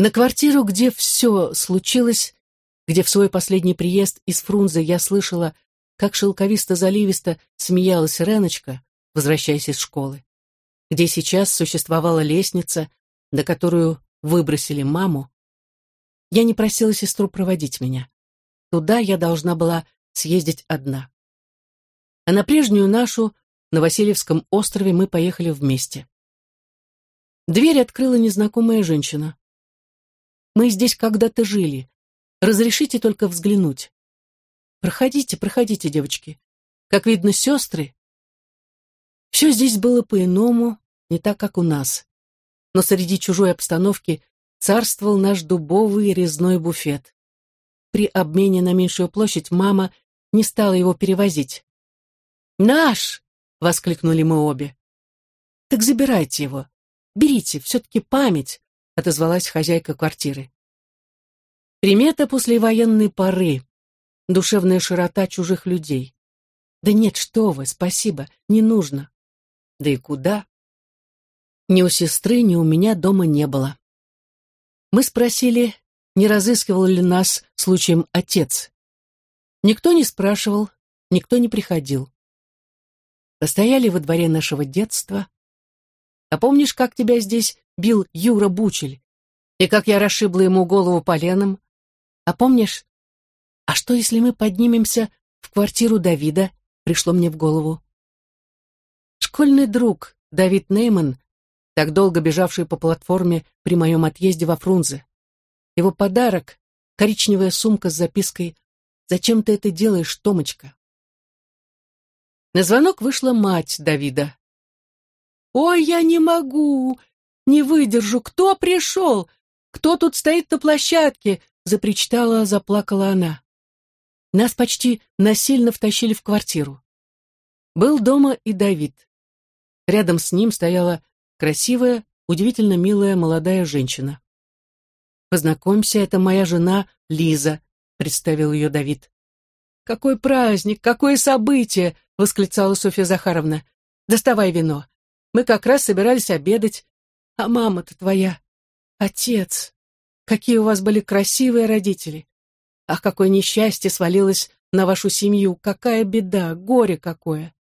На квартиру, где все случилось, где в свой последний приезд из Фрунзе я слышала, как шелковисто-заливисто смеялась Реночка, возвращаясь из школы, где сейчас существовала лестница, на которую выбросили маму, я не просила сестру проводить меня. Туда я должна была съездить одна. А на прежнюю нашу, на Васильевском острове, мы поехали вместе. Дверь открыла незнакомая женщина. «Мы здесь когда-то жили. Разрешите только взглянуть. Проходите, проходите, девочки. Как видно, сестры. Все здесь было по-иному, не так, как у нас. Но среди чужой обстановки царствовал наш дубовый резной буфет. При обмене на меньшую площадь мама не стала его перевозить. «Наш!» — воскликнули мы обе. «Так забирайте его. Берите, все-таки память», — отозвалась хозяйка квартиры. Примета послевоенной поры. Душевная широта чужих людей. Да нет, что вы, спасибо, не нужно. Да и куда? Ни у сестры, ни у меня дома не было. Мы спросили, не разыскивал ли нас случаем отец. Никто не спрашивал, никто не приходил. Постояли во дворе нашего детства. А помнишь, как тебя здесь бил Юра Бучель? И как я расшибла ему голову поленом? А помнишь? А что, если мы поднимемся в квартиру Давида? Пришло мне в голову. Школьный друг Давид Нейман так долго бежавший по платформе при моем отъезде во Фрунзе. Его подарок — коричневая сумка с запиской «Зачем ты это делаешь, Томочка?» На звонок вышла мать Давида. «Ой, я не могу! Не выдержу! Кто пришел? Кто тут стоит на площадке?» запричитала, заплакала она. Нас почти насильно втащили в квартиру. Был дома и Давид. Рядом с ним стояла Красивая, удивительно милая молодая женщина. «Познакомься, это моя жена Лиза», — представил ее Давид. «Какой праздник, какое событие!» — восклицала Софья Захаровна. «Доставай вино. Мы как раз собирались обедать. А мама-то твоя, отец, какие у вас были красивые родители. Ах, какое несчастье свалилось на вашу семью, какая беда, горе какое!»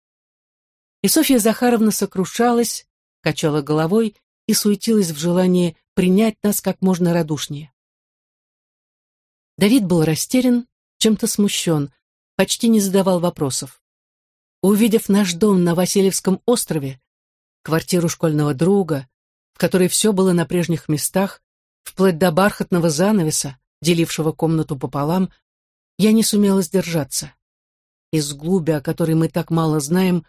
И Софья Захаровна сокрушалась, качала головой и суетилась в желании принять нас как можно радушнее. Давид был растерян, чем-то смущен, почти не задавал вопросов. Увидев наш дом на Васильевском острове, квартиру школьного друга, в которой все было на прежних местах, вплоть до бархатного занавеса, делившего комнату пополам, я не сумела сдержаться. Из глуби, о которой мы так мало знаем,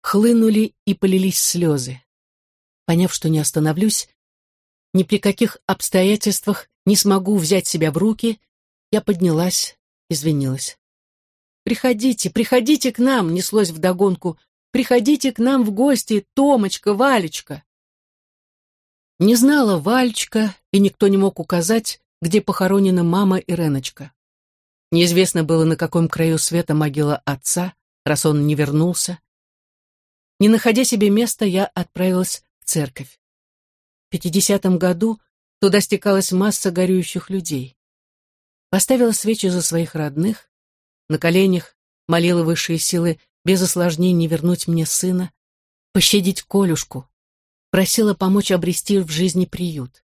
хлынули и полились слезы. Поняв, что не остановлюсь, ни при каких обстоятельствах не смогу взять себя в руки, я поднялась, извинилась. «Приходите, приходите к нам!» — неслось вдогонку. «Приходите к нам в гости, Томочка, Валечка!» Не знала Вальчка, и никто не мог указать, где похоронена мама и Реночка. Неизвестно было, на каком краю света могила отца, раз он не вернулся. Не находя себе места, я отправилась церковь. В 50-м году туда стекалась масса горюющих людей. Поставила свечи за своих родных, на коленях молила высшие силы без осложнений вернуть мне сына, пощадить Колюшку, просила помочь обрести в жизни приют.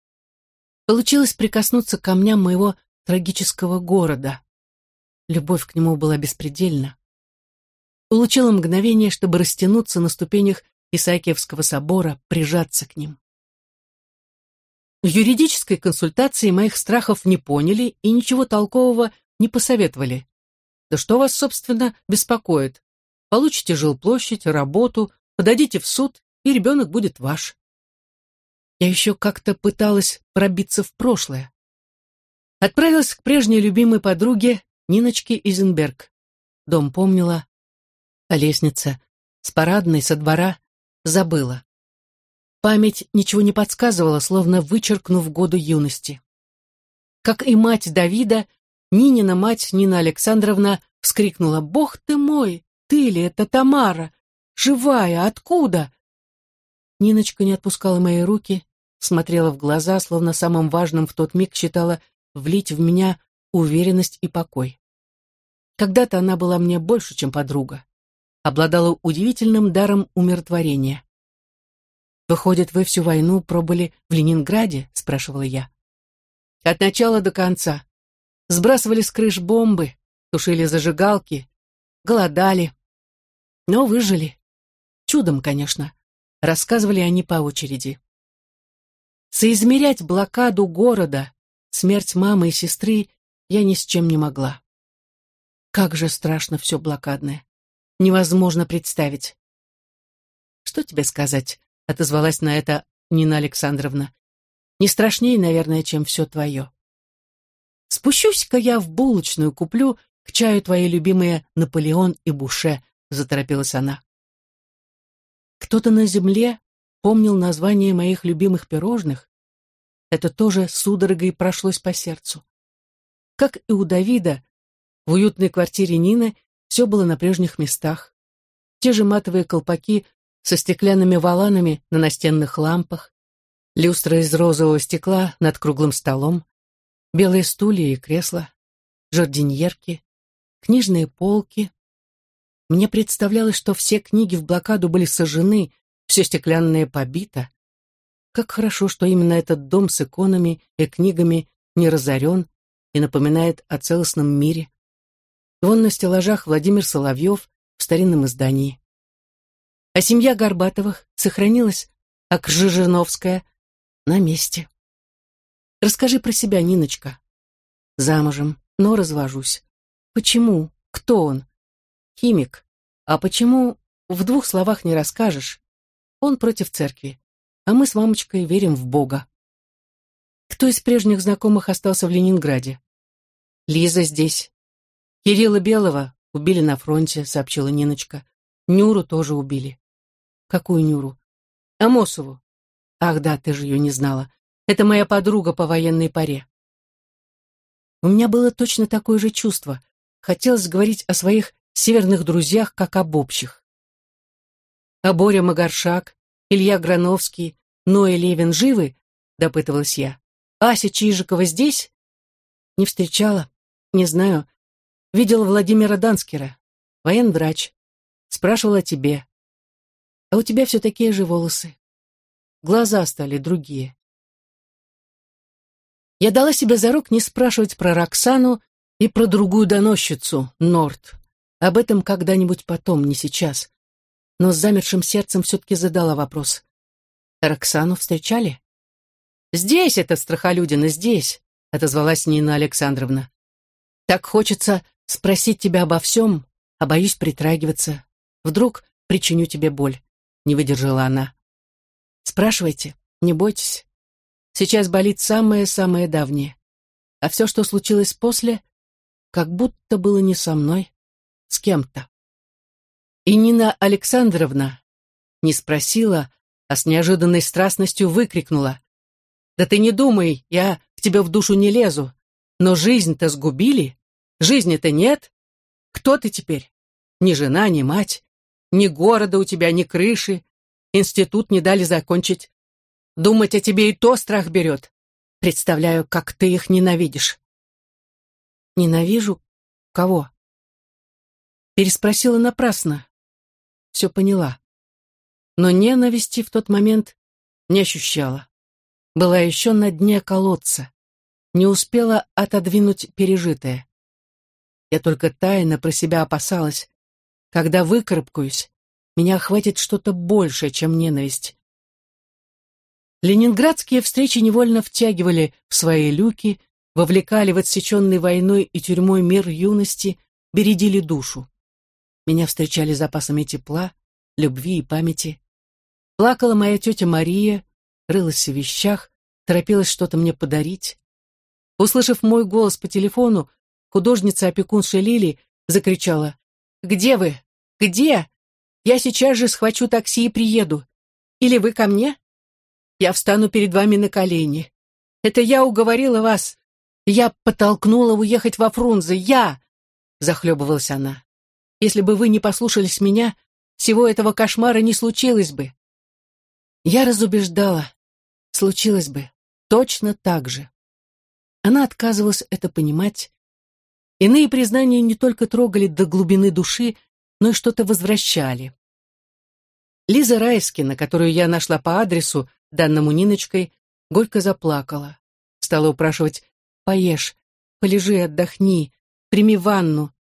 Получилось прикоснуться к камням моего трагического города. Любовь к нему была беспредельна. Получила мгновение, чтобы растянуться на ступенях Исаакиевского собора, прижаться к ним. В юридической консультации моих страхов не поняли и ничего толкового не посоветовали. Да что вас, собственно, беспокоит? Получите жилплощадь, работу, подадите в суд, и ребенок будет ваш. Я еще как-то пыталась пробиться в прошлое. Отправилась к прежней любимой подруге Ниночке Изенберг. Дом помнила, а лестница с парадной со двора забыла. Память ничего не подсказывала, словно вычеркнув годы юности. Как и мать Давида, Нинина мать Нина Александровна вскрикнула «Бог ты мой! Ты ли это Тамара? Живая! Откуда?» Ниночка не отпускала мои руки, смотрела в глаза, словно самым важным в тот миг считала влить в меня уверенность и покой. Когда-то она была мне больше, чем подруга. Обладала удивительным даром умиротворения. «Выходит, вы всю войну пробыли в Ленинграде?» — спрашивала я. «От начала до конца. Сбрасывали с крыш бомбы, тушили зажигалки, голодали. Но выжили. Чудом, конечно. Рассказывали они по очереди. Соизмерять блокаду города, смерть мамы и сестры я ни с чем не могла. Как же страшно все блокадное. Невозможно представить. «Что тебе сказать?» — отозвалась на это Нина Александровна. «Не страшнее, наверное, чем все твое. Спущусь-ка я в булочную, куплю к чаю твои любимые Наполеон и Буше», — заторопилась она. Кто-то на земле помнил название моих любимых пирожных. Это тоже судорогой прошлось по сердцу. Как и у Давида, в уютной квартире Нины все было на прежних местах. Те же матовые колпаки со стеклянными валанами на настенных лампах, люстра из розового стекла над круглым столом, белые стулья и кресла, жардиньерки, книжные полки. Мне представлялось, что все книги в блокаду были сожжены, все стеклянное побито. Как хорошо, что именно этот дом с иконами и книгами не разорен и напоминает о целостном мире. Вон на стеллажах Владимир Соловьев в старинном издании. А семья Горбатовых сохранилась, а Кржижиновская на месте. Расскажи про себя, Ниночка. Замужем, но развожусь. Почему? Кто он? Химик. А почему в двух словах не расскажешь? Он против церкви, а мы с мамочкой верим в Бога. Кто из прежних знакомых остался в Ленинграде? Лиза здесь. Кирилла Белого убили на фронте, сообщила Ниночка. Нюру тоже убили. Какую Нюру? Амосову. Ах да, ты же ее не знала. Это моя подруга по военной паре. У меня было точно такое же чувство. Хотелось говорить о своих северных друзьях, как об общих. А Боря Магаршак, Илья Грановский, Ноя Левин живы? Допытывалась я. Ася Чижикова здесь? Не встречала. Не знаю. Видела Владимира Данскера, военврач. Спрашивал о тебе. А у тебя все такие же волосы. Глаза стали другие. Я дала себе за рук не спрашивать про Роксану и про другую доносчицу, Норт. Об этом когда-нибудь потом, не сейчас. Но с замершим сердцем все-таки задала вопрос. Роксану встречали? «Здесь это страхолюдина, здесь», — отозвалась Нина Александровна. «Так хочется спросить тебя обо всем, а боюсь притрагиваться. Вдруг причиню тебе боль», — не выдержала она. «Спрашивайте, не бойтесь. Сейчас болит самое-самое давнее. А все, что случилось после, как будто было не со мной, с кем-то». И Нина Александровна не спросила, а с неожиданной страстностью выкрикнула. «Да ты не думай, я к тебе в душу не лезу. Но жизнь-то сгубили. Жизни-то нет. Кто ты теперь? Ни жена, ни мать. Ни города у тебя, ни крыши. Институт не дали закончить. Думать о тебе и то страх берет. Представляю, как ты их ненавидишь. Ненавижу? Кого? Переспросила напрасно. Все поняла. Но ненависти в тот момент не ощущала. Была еще на дне колодца. Не успела отодвинуть пережитое. Я только тайно про себя опасалась. Когда выкарабкаюсь, меня охватит что-то большее, чем ненависть. Ленинградские встречи невольно втягивали в свои люки, вовлекали в отсеченный войной и тюрьмой мир юности, бередили душу. Меня встречали запасами тепла, любви и памяти. Плакала моя тетя Мария, рылась в вещах, торопилась что-то мне подарить. Услышав мой голос по телефону, художница-опекунша Лили закричала «Где вы? Где? Я сейчас же схвачу такси и приеду. Или вы ко мне? Я встану перед вами на колени. Это я уговорила вас. Я подтолкнула уехать во Фрунзе. Я!» Захлебывалась она. «Если бы вы не послушались меня, всего этого кошмара не случилось бы». Я разубеждала. случилось бы точно так же. Она отказывалась это понимать. Иные признания не только трогали до глубины души, но и что-то возвращали. Лиза Райскина, которую я нашла по адресу, данному Ниночкой, горько заплакала. Стала упрашивать «Поешь, полежи, отдохни, прими ванну,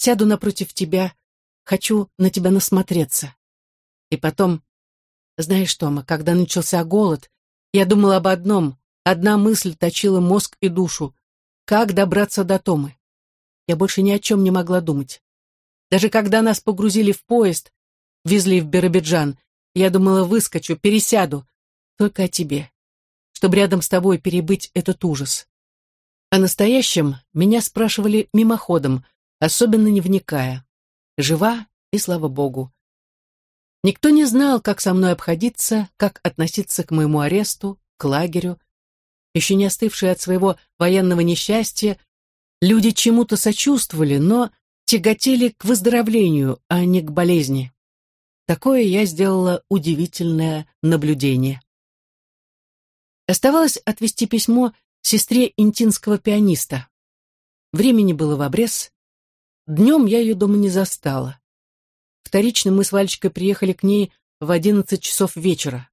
сяду напротив тебя, хочу на тебя насмотреться». И потом, знаешь, Тома, когда начался голод, я думала об одном, одна мысль точила мозг и душу. Как добраться до Томы? Я больше ни о чем не могла думать. Даже когда нас погрузили в поезд, везли в Биробиджан, я думала, выскочу, пересяду, только о тебе, чтобы рядом с тобой перебыть этот ужас. О настоящем меня спрашивали мимоходом, особенно не вникая. Жива, и слава богу. Никто не знал, как со мной обходиться, как относиться к моему аресту, к лагерю. Еще не остывшие от своего военного несчастья, люди чему-то сочувствовали, но тяготели к выздоровлению, а не к болезни. Такое я сделала удивительное наблюдение. Оставалось отвести письмо сестре интинского пианиста. Времени было в обрез. Днем я ее дома не застала. Вторично мы с Вальчикой приехали к ней в одиннадцать часов вечера.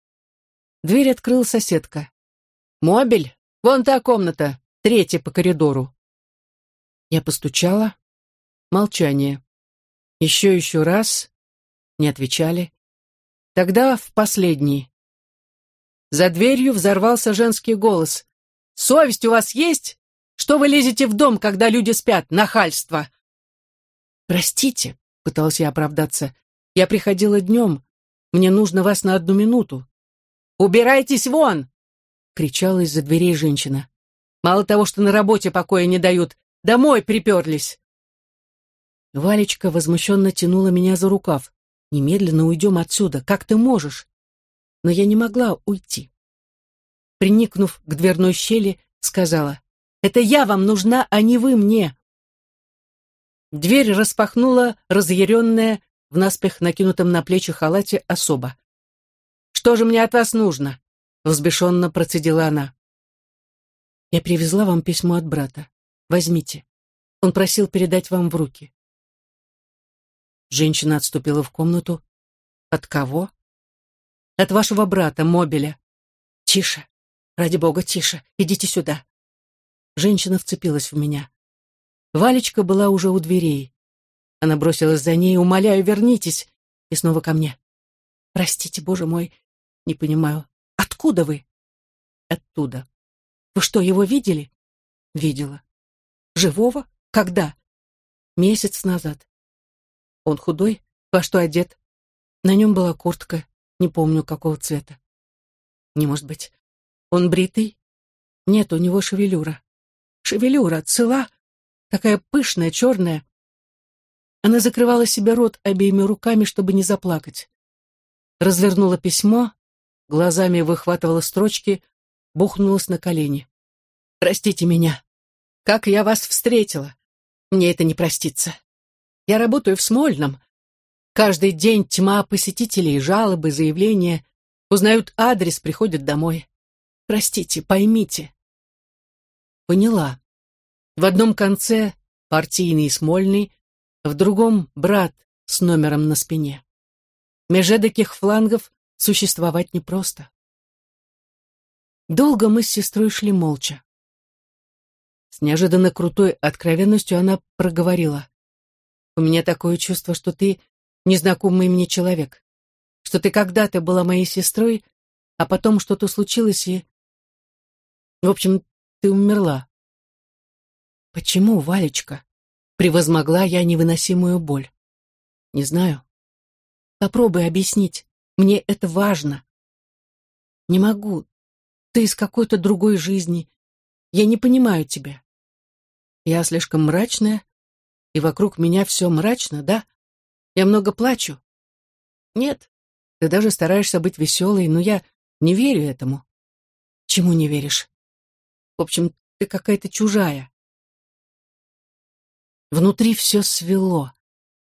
Дверь открыла соседка. «Мобиль? Вон та комната, третья по коридору». Я постучала. Молчание. Еще еще раз. Не отвечали. Тогда в последний. За дверью взорвался женский голос. «Совесть у вас есть? Что вы лезете в дом, когда люди спят? Нахальство!» «Простите», пыталась я оправдаться. «Я приходила днем. Мне нужно вас на одну минуту». «Убирайтесь вон!» — кричала из-за дверей женщина. «Мало того, что на работе покоя не дают, домой приперлись!» Валечка возмущенно тянула меня за рукав. «Немедленно уйдем отсюда. Как ты можешь?» Но я не могла уйти. Приникнув к дверной щели, сказала, «Это я вам нужна, а не вы мне!» Дверь распахнула разъяренная, в наспех накинутом на плечи халате особа. «Что же мне от вас нужно?» — взбешенно процедила она. «Я привезла вам письмо от брата. Возьмите. Он просил передать вам в руки». Женщина отступила в комнату. «От кого?» «От вашего брата, Мобиля». «Тише. Ради бога, тише. Идите сюда». Женщина вцепилась в меня. Валечка была уже у дверей. Она бросилась за ней, умоляю, вернитесь. И снова ко мне. Простите, боже мой, не понимаю. Откуда вы? Оттуда. Вы что, его видели? Видела. Живого? Когда? Месяц назад. Он худой, во что одет? На нем была куртка, не помню, какого цвета. Не может быть. Он бритый? Нет, у него шевелюра. Шевелюра цела? Такая пышная, черная. Она закрывала себе рот обеими руками, чтобы не заплакать. Развернула письмо, глазами выхватывала строчки, бухнулась на колени. «Простите меня. Как я вас встретила? Мне это не простится. Я работаю в Смольном. Каждый день тьма посетителей, жалобы, заявления. Узнают адрес, приходят домой. Простите, поймите». Поняла. В одном конце партийный Смольный, в другом брат с номером на спине. Меж эдаких флангов существовать непросто. Долго мы с сестрой шли молча. С неожиданно крутой откровенностью она проговорила. «У меня такое чувство, что ты незнакомый мне человек, что ты когда-то была моей сестрой, а потом что-то случилось и... В общем, ты умерла. Почему, Валечка? Превозмогла я невыносимую боль. Не знаю. Попробуй объяснить. Мне это важно. Не могу. Ты из какой-то другой жизни. Я не понимаю тебя. Я слишком мрачная, и вокруг меня все мрачно, да? Я много плачу. Нет, ты даже стараешься быть веселой, но я не верю этому. Чему не веришь? В общем, ты какая-то чужая. Внутри все свело.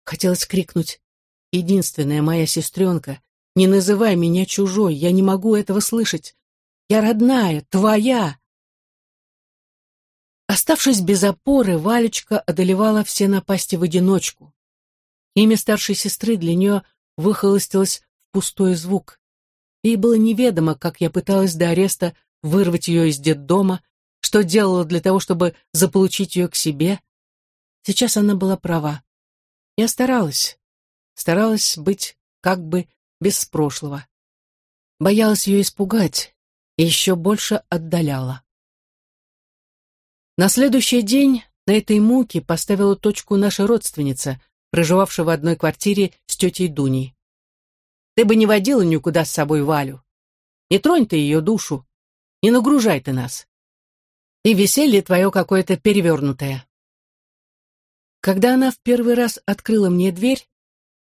Хотелось крикнуть «Единственная моя сестренка, не называй меня чужой, я не могу этого слышать. Я родная, твоя. Оставшись без опоры, Валечка одолевала все напасти в одиночку. Имя старшей сестры для нее выхолостилось в пустой звук. Ей было неведомо, как я пыталась до ареста вырвать ее из детдома, что делала для того, чтобы заполучить ее к себе. Сейчас она была права. Я старалась, старалась быть как бы без прошлого. Боялась ее испугать и еще больше отдаляла. На следующий день на этой муке поставила точку наша родственница, проживавшая в одной квартире с тетей Дуней. Ты бы не водила никуда с собой Валю. Не тронь ты ее душу, не нагружай ты нас. И веселье твое какое-то перевернутое. Когда она в первый раз открыла мне дверь,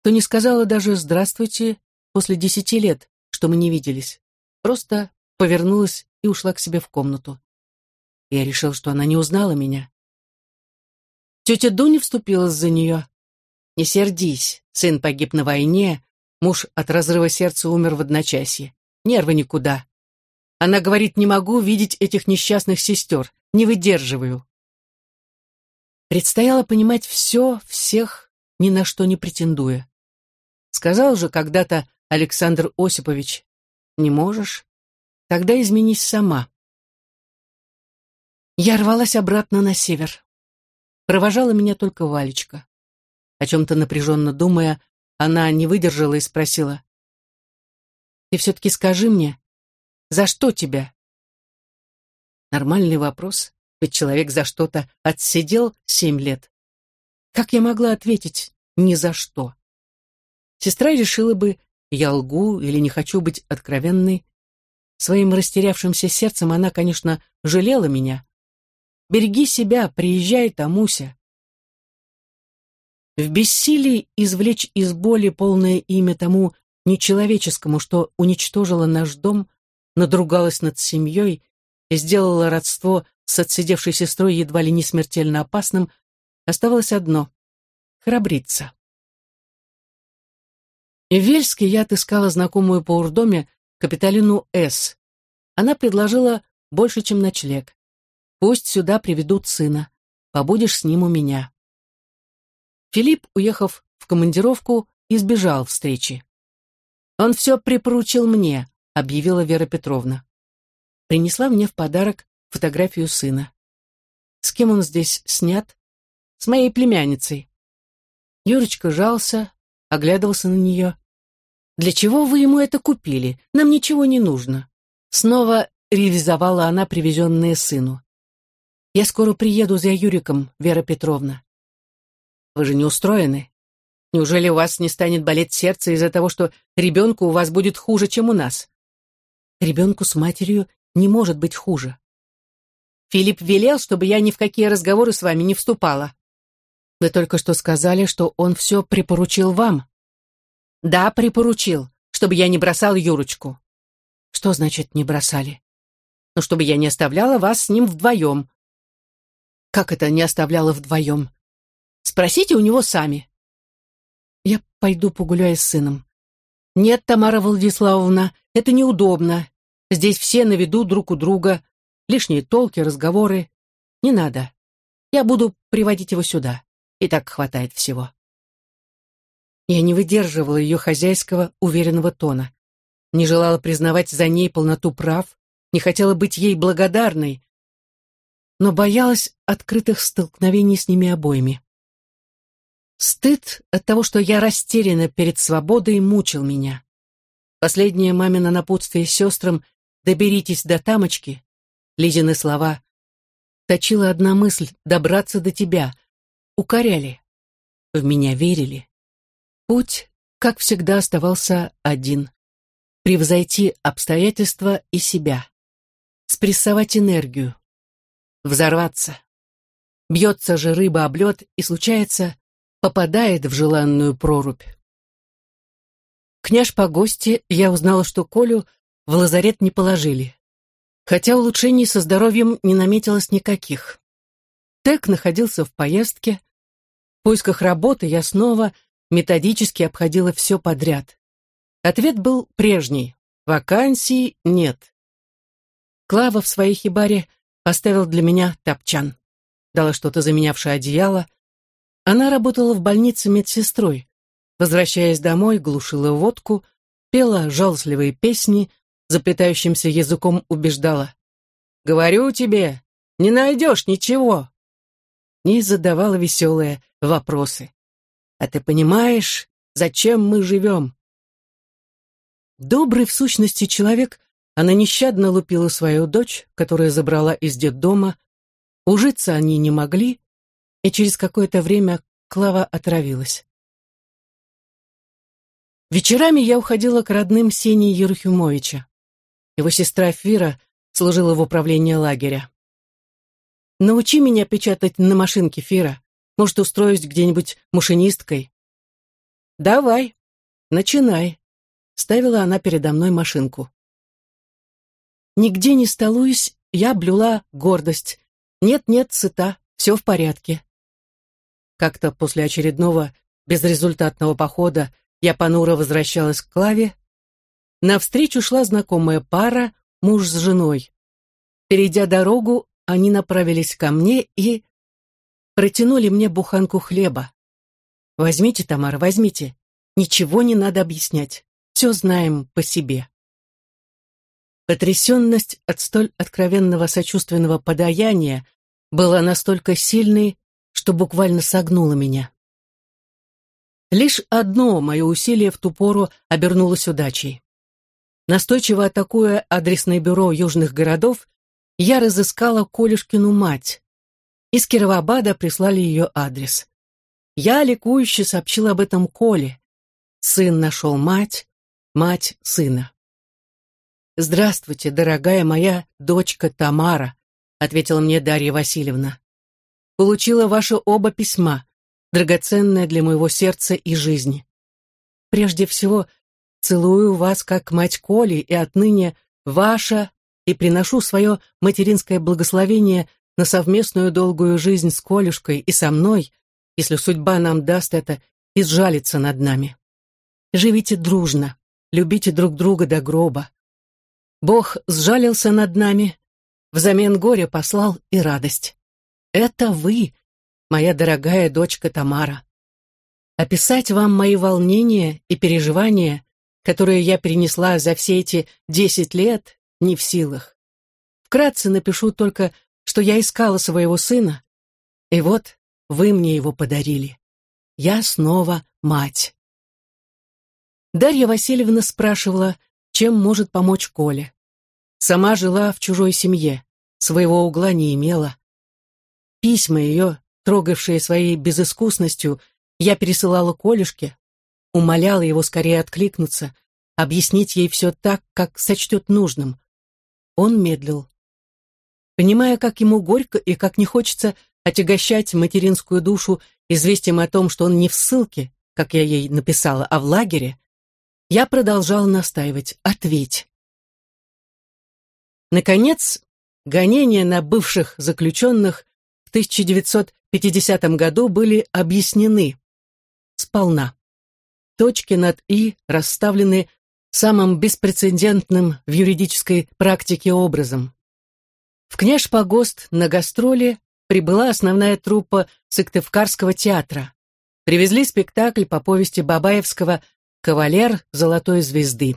то не сказала даже «здравствуйте» после десяти лет, что мы не виделись. Просто повернулась и ушла к себе в комнату. Я решил, что она не узнала меня. Тетя Дуня вступилась за нее. «Не сердись, сын погиб на войне, муж от разрыва сердца умер в одночасье. Нервы никуда. Она говорит, не могу видеть этих несчастных сестер, не выдерживаю. Предстояло понимать все, всех, ни на что не претендуя. Сказал же когда-то Александр Осипович, «Не можешь? Тогда изменись сама». Я рвалась обратно на север. Провожала меня только Валечка. О чем-то напряженно думая, она не выдержала и спросила. «Ты все-таки скажи мне, за что тебя?» Нормальный вопрос. Ведь человек за что-то отсидел семь лет. Как я могла ответить «ни за что»? Сестра решила бы, я лгу или не хочу быть откровенной. Своим растерявшимся сердцем она, конечно, жалела меня. «Береги себя, приезжай, Тамуся». В бессилии извлечь из боли полное имя тому нечеловеческому, что уничтожило наш дом, надругалась над семьей и сделала родство с отсидевшей сестрой едва ли не смертельно опасным, оставалось одно — храбриться. В Вельске я отыскала знакомую по урдоме капиталину С. Она предложила больше, чем ночлег. Пусть сюда приведут сына. Побудешь с ним у меня. Филипп, уехав в командировку, избежал встречи. «Он все припоручил мне», — объявила Вера Петровна. Принесла мне в подарок фотографию сына. С кем он здесь снят? С моей племянницей. Юрочка жался, оглядывался на нее. «Для чего вы ему это купили? Нам ничего не нужно». Снова ревизовала она привезенные сыну. «Я скоро приеду за Юриком, Вера Петровна». «Вы же не устроены. Неужели у вас не станет болеть сердце из-за того, что ребенку у вас будет хуже, чем у нас?» «Ребенку с матерью не может быть хуже. Филипп велел, чтобы я ни в какие разговоры с вами не вступала. Вы только что сказали, что он все припоручил вам. Да, припоручил, чтобы я не бросал Юрочку. Что значит «не бросали»? Ну, чтобы я не оставляла вас с ним вдвоем. Как это не оставляла вдвоем? Спросите у него сами. Я пойду погуляю с сыном. Нет, Тамара Владиславовна, это неудобно. Здесь все на виду друг у друга. Лишние толки, разговоры. Не надо. Я буду приводить его сюда. И так хватает всего. Я не выдерживала ее хозяйского, уверенного тона. Не желала признавать за ней полноту прав, не хотела быть ей благодарной, но боялась открытых столкновений с ними обоими. Стыд от того, что я растеряна перед свободой, мучил меня. Последнее мамино напутствие сестрам «доберитесь до тамочки» Лизины слова. Точила одна мысль — добраться до тебя. Укоряли. В меня верили. Путь, как всегда, оставался один. Превзойти обстоятельства и себя. Спрессовать энергию. Взорваться. Бьется же рыба об лед и, случается, попадает в желанную прорубь. Княж по гости я узнала, что Колю в лазарет не положили хотя улучшений со здоровьем не наметилось никаких. Тек находился в поездке. В поисках работы я снова методически обходила все подряд. Ответ был прежний. Вакансий нет. Клава в своей хибаре поставил для меня тапчан. Дала что-то заменявшее одеяло. Она работала в больнице медсестрой. Возвращаясь домой, глушила водку, пела жалостливые песни, заплетающимся языком убеждала. «Говорю тебе, не найдешь ничего!» И задавала веселые вопросы. «А ты понимаешь, зачем мы живем?» Добрый в сущности человек она нещадно лупила свою дочь, которая забрала из детдома. Ужиться они не могли, и через какое-то время Клава отравилась. Вечерами я уходила к родным Сени Ерухимовича. Его сестра Фира служила в управлении лагеря. «Научи меня печатать на машинке, Фира. Может, устроюсь где-нибудь машинисткой?» «Давай, начинай», — ставила она передо мной машинку. Нигде не столуюсь, я блюла гордость. Нет-нет, сыта, все в порядке. Как-то после очередного безрезультатного похода я понуро возвращалась к Клаве. Навстречу шла знакомая пара, муж с женой. Перейдя дорогу, они направились ко мне и протянули мне буханку хлеба. «Возьмите, Тамара, возьмите. Ничего не надо объяснять. Все знаем по себе». Потрясенность от столь откровенного сочувственного подаяния была настолько сильной, что буквально согнула меня. Лишь одно мое усилие в ту пору обернулось удачей. Настойчиво атакуя адресное бюро южных городов, я разыскала Колюшкину мать. Из Кировабада прислали ее адрес. Я ликующе сообщила об этом Коле. Сын нашел мать, мать сына. «Здравствуйте, дорогая моя дочка Тамара», ответила мне Дарья Васильевна. «Получила ваши оба письма, драгоценное для моего сердца и жизни. Прежде всего, целую вас как мать Коли и отныне ваша и приношу свое материнское благословение на совместную долгую жизнь с Колюшкой и со мной, если судьба нам даст это и сжалится над нами. Живите дружно, любите друг друга до гроба. Бог сжалился над нами, взамен горя послал и радость. Это вы, моя дорогая дочка Тамара. Описать вам мои волнения и переживания, которые я перенесла за все эти десять лет, не в силах. Вкратце напишу только, что я искала своего сына, и вот вы мне его подарили. Я снова мать. Дарья Васильевна спрашивала, чем может помочь Коля. Сама жила в чужой семье, своего угла не имела. Письма ее, трогавшие своей безыскусностью, я пересылала Колюшке, умоляла его скорее откликнуться, объяснить ей все так, как сочтет нужным. Он медлил. Понимая, как ему горько и как не хочется отягощать материнскую душу известием о том, что он не в ссылке, как я ей написала, а в лагере, я продолжал настаивать «ответь». Наконец, гонения на бывших заключенных в 1950 году были объяснены сполна. Точки над «и» расставлены самым беспрецедентным в юридической практике образом. В Княж-Погост на гастроли прибыла основная труппа Сыктывкарского театра. Привезли спектакль по повести Бабаевского «Кавалер золотой звезды».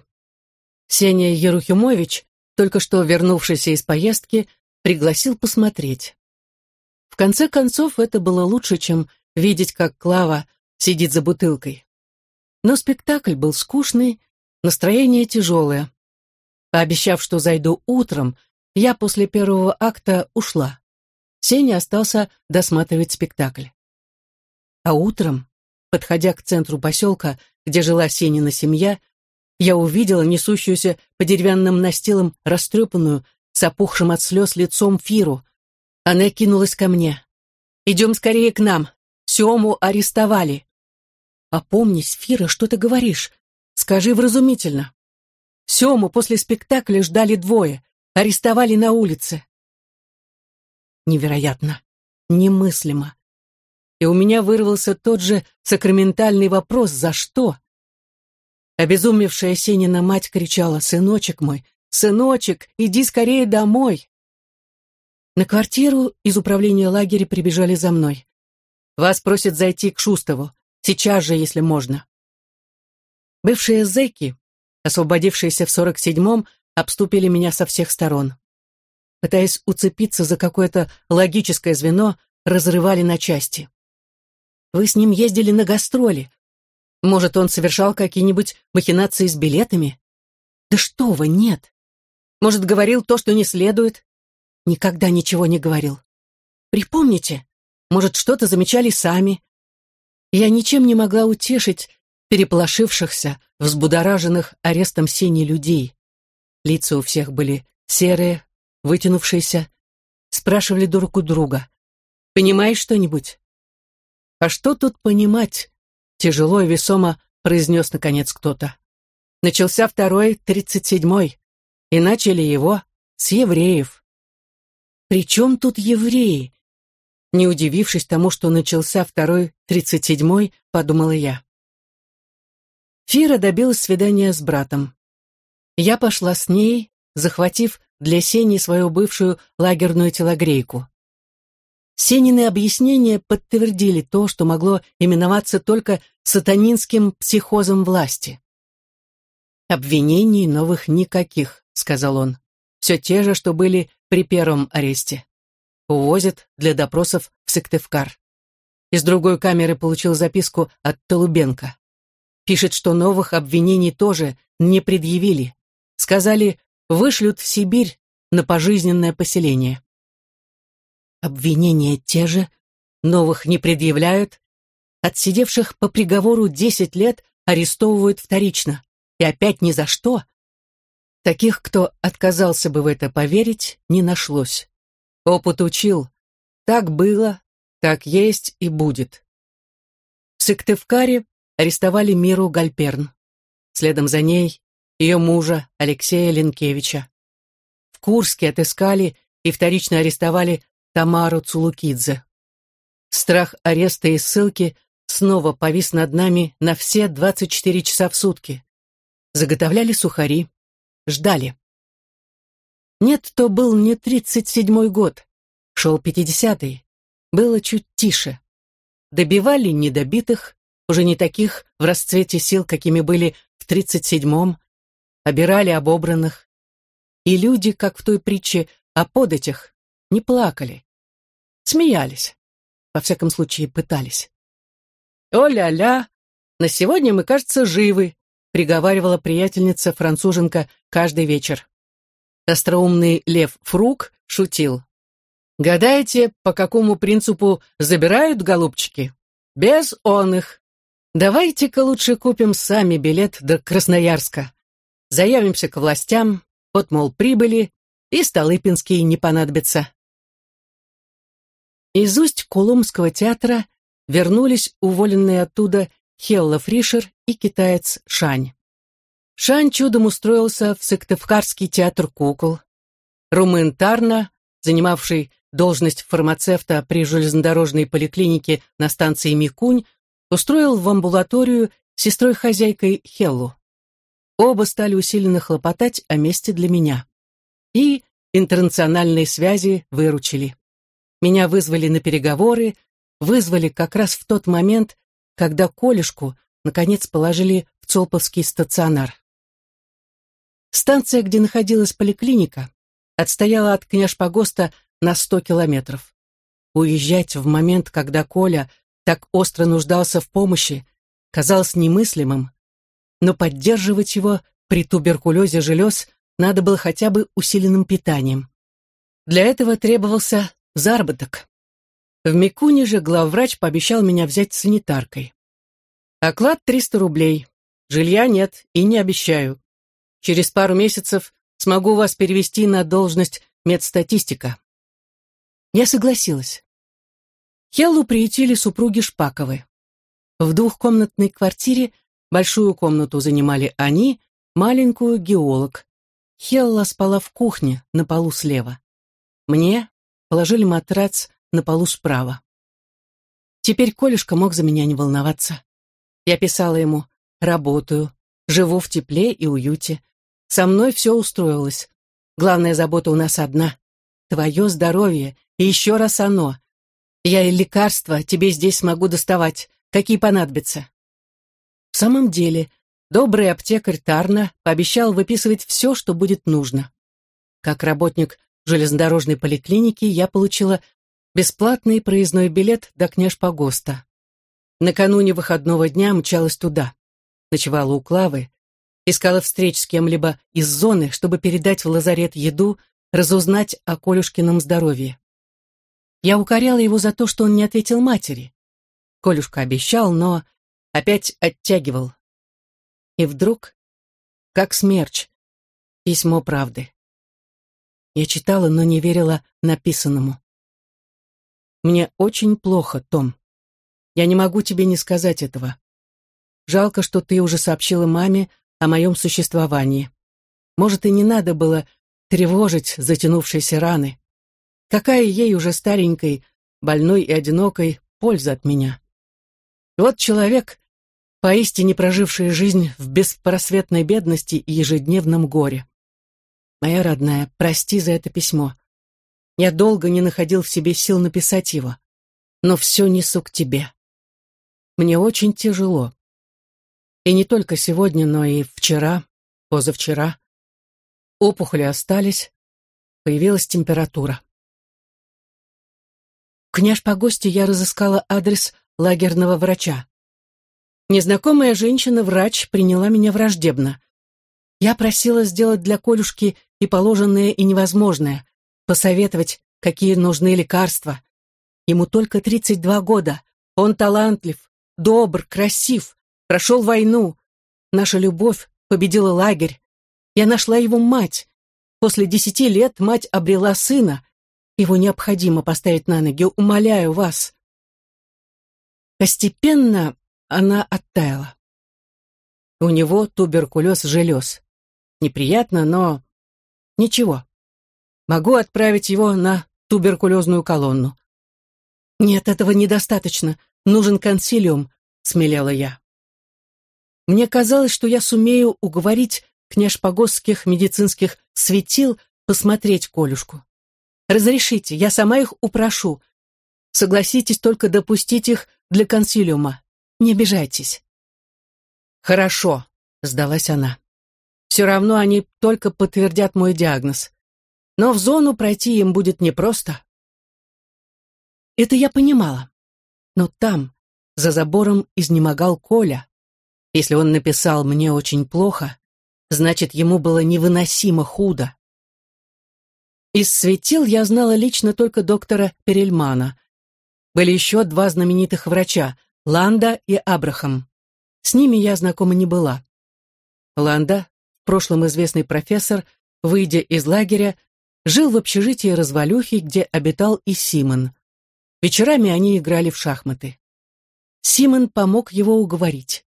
Сеня Ерухимович, только что вернувшийся из поездки, пригласил посмотреть. В конце концов, это было лучше, чем видеть, как Клава сидит за бутылкой. Но спектакль был скучный, настроение тяжелое. Пообещав, что зайду утром, я после первого акта ушла. Сеня остался досматривать спектакль. А утром, подходя к центру поселка, где жила Сенина семья, я увидела несущуюся по деревянным настилам растрепанную, с опухшим от слез лицом Фиру. Она кинулась ко мне. «Идем скорее к нам. Сему арестовали». «Опомнись, Фира, что ты говоришь? Скажи вразумительно». Сему после спектакля ждали двое, арестовали на улице. Невероятно, немыслимо. И у меня вырвался тот же сакраментальный вопрос «За что?». Обезумевшая Сенина мать кричала «Сыночек мой, Сыночек, иди скорее домой!» На квартиру из управления лагеря прибежали за мной. «Вас просят зайти к Шустову. Сейчас же, если можно». Бывшие зэки, освободившиеся в сорок седьмом, обступили меня со всех сторон. Пытаясь уцепиться за какое-то логическое звено, разрывали на части. «Вы с ним ездили на гастроли. Может, он совершал какие-нибудь махинации с билетами? Да что вы, нет. Может, говорил то, что не следует? Никогда ничего не говорил. Припомните, может, что-то замечали сами. Я ничем не могла утешить переполошившихся, взбудораженных арестом синей людей. Лица у всех были серые, вытянувшиеся, спрашивали друг у друга. «Понимаешь что-нибудь?» «А что тут понимать?» Тяжело и весомо произнес наконец кто-то. Начался второй, тридцать седьмой, и начали его с евреев. «При чем тут евреи?» Не удивившись тому, что начался второй, тридцать седьмой, подумала я. Фира добилась свидания с братом. Я пошла с ней, захватив для Сени свою бывшую лагерную телогрейку. Сенины объяснения подтвердили то, что могло именоваться только сатанинским психозом власти. «Обвинений новых никаких», — сказал он. «Все те же, что были при первом аресте. Увозят для допросов в Сыктывкар. Из другой камеры получил записку от Толубенко. Пишет, что новых обвинений тоже не предъявили. Сказали, вышлют в Сибирь на пожизненное поселение. Обвинения те же, новых не предъявляют, отсидевших по приговору десять лет арестовывают вторично, и опять ни за что. Таких, кто отказался бы в это поверить, не нашлось. Опыт учил, так было, так есть и будет. В Сыктывкаре арестовали Миру Гальперн. Следом за ней ее мужа Алексея Ленкевича. В Курске отыскали и вторично арестовали Тамару Цулукидзе. Страх ареста и ссылки снова повис над нами на все 24 часа в сутки. Заготовляли сухари, ждали. Нет, то был не 37-й год, шел 50-й. Было чуть тише. Добивали недобитых, уже не таких в расцвете сил, какими были в 37-м, обирали обобранных. И люди, как в той притче о податях, не плакали. Смеялись. Во всяком случае, пытались. «О-ля-ля! На сегодня мы, кажется, живы», приговаривала приятельница-француженка каждый вечер. Остроумный Лев Фрук шутил. «Гадаете, по какому принципу забирают голубчики? Без он их. Давайте-ка лучше купим сами билет до Красноярска. Заявимся к властям, вот, мол, прибыли, и Столыпинский не понадобится. Из усть Кулумского театра вернулись уволенные оттуда Хелла Фришер и китаец Шань. Шань чудом устроился в Сыктывкарский театр кукол. Румын Тарна, занимавший должность фармацевта при железнодорожной поликлинике на станции Микунь, устроил в амбулаторию сестрой-хозяйкой Хеллу. Оба стали усиленно хлопотать о месте для меня. И интернациональные связи выручили. Меня вызвали на переговоры, вызвали как раз в тот момент, когда Колешку наконец положили в Цолповский стационар. Станция, где находилась поликлиника, отстояла от Княжпогоста на сто километров. Уезжать в момент, когда Коля так остро нуждался в помощи, казалось немыслимым, но поддерживать его при туберкулезе желез надо было хотя бы усиленным питанием. Для этого требовался Заработок. В Микуне же главврач пообещал меня взять санитаркой. Оклад 300 рублей. Жилья нет и не обещаю. Через пару месяцев смогу вас перевести на должность медстатистика. Я согласилась. Хеллу приютили супруги Шпаковы. В двухкомнатной квартире большую комнату занимали они, маленькую — геолог. Хелла спала в кухне, на полу слева. Мне, положили матрац на полу справа. Теперь Колюшка мог за меня не волноваться. Я писала ему «Работаю, живу в тепле и уюте, Со мной все устроилось. Главная забота у нас одна. Твое здоровье, и еще раз оно. Я и лекарства тебе здесь смогу доставать, какие понадобятся. В самом деле, добрый аптекарь Тарна пообещал выписывать все, что будет нужно. Как работник железнодорожной поликлиники я получила бесплатный проездной билет до Княж-Погоста. Накануне выходного дня мчалась туда. Ночевала у Клавы, искала встреч с кем-либо из зоны, чтобы передать в лазарет еду, разузнать о Колюшкином здоровье. Я укоряла его за то, что он не ответил матери. Колюшка обещал, но опять оттягивал. И вдруг, как смерч, письмо правды. Я читала, но не верила написанному. «Мне очень плохо, Том. Я не могу тебе не сказать этого. Жалко, что ты уже сообщила маме о моем существовании. Может, и не надо было тревожить затянувшиеся раны. Какая ей уже старенькой, больной и одинокой, польза от меня? Вот человек, поистине проживший жизнь в беспросветной бедности и ежедневном горе. Моя родная, прости за это письмо. Я долго не находил в себе сил написать его, но все несу к тебе. Мне очень тяжело. И не только сегодня, но и вчера, позавчера. Опухоли остались, появилась температура. Княж по гости я разыскала адрес лагерного врача. Незнакомая женщина-врач приняла меня враждебно. Я просила сделать для Колюшки и положенное, и невозможное, посоветовать, какие нужны лекарства. Ему только 32 года, он талантлив, добр, красив, прошел войну. Наша любовь победила лагерь. Я нашла его мать. После десяти лет мать обрела сына, его необходимо поставить на ноги, умоляю вас. Постепенно она оттаяла. У него туберкулез желез. Неприятно, но ничего. Могу отправить его на туберкулезную колонну. Нет, этого недостаточно. Нужен консилиум, смелела я. Мне казалось, что я сумею уговорить княжпогосских медицинских светил посмотреть Колюшку. Разрешите, я сама их упрошу. Согласитесь только допустить их для консилиума. Не обижайтесь. Хорошо, сдалась она. Все равно они только подтвердят мой диагноз. Но в зону пройти им будет непросто. Это я понимала. Но там, за забором, изнемогал Коля. Если он написал «мне очень плохо», значит, ему было невыносимо худо. Из светил я знала лично только доктора Перельмана. Были еще два знаменитых врача — Ланда и Абрахам. С ними я знакома не была. Ланда, в прошлом известный профессор, выйдя из лагеря, жил в общежитии развалюхи, где обитал и Симон. Вечерами они играли в шахматы. Симон помог его уговорить.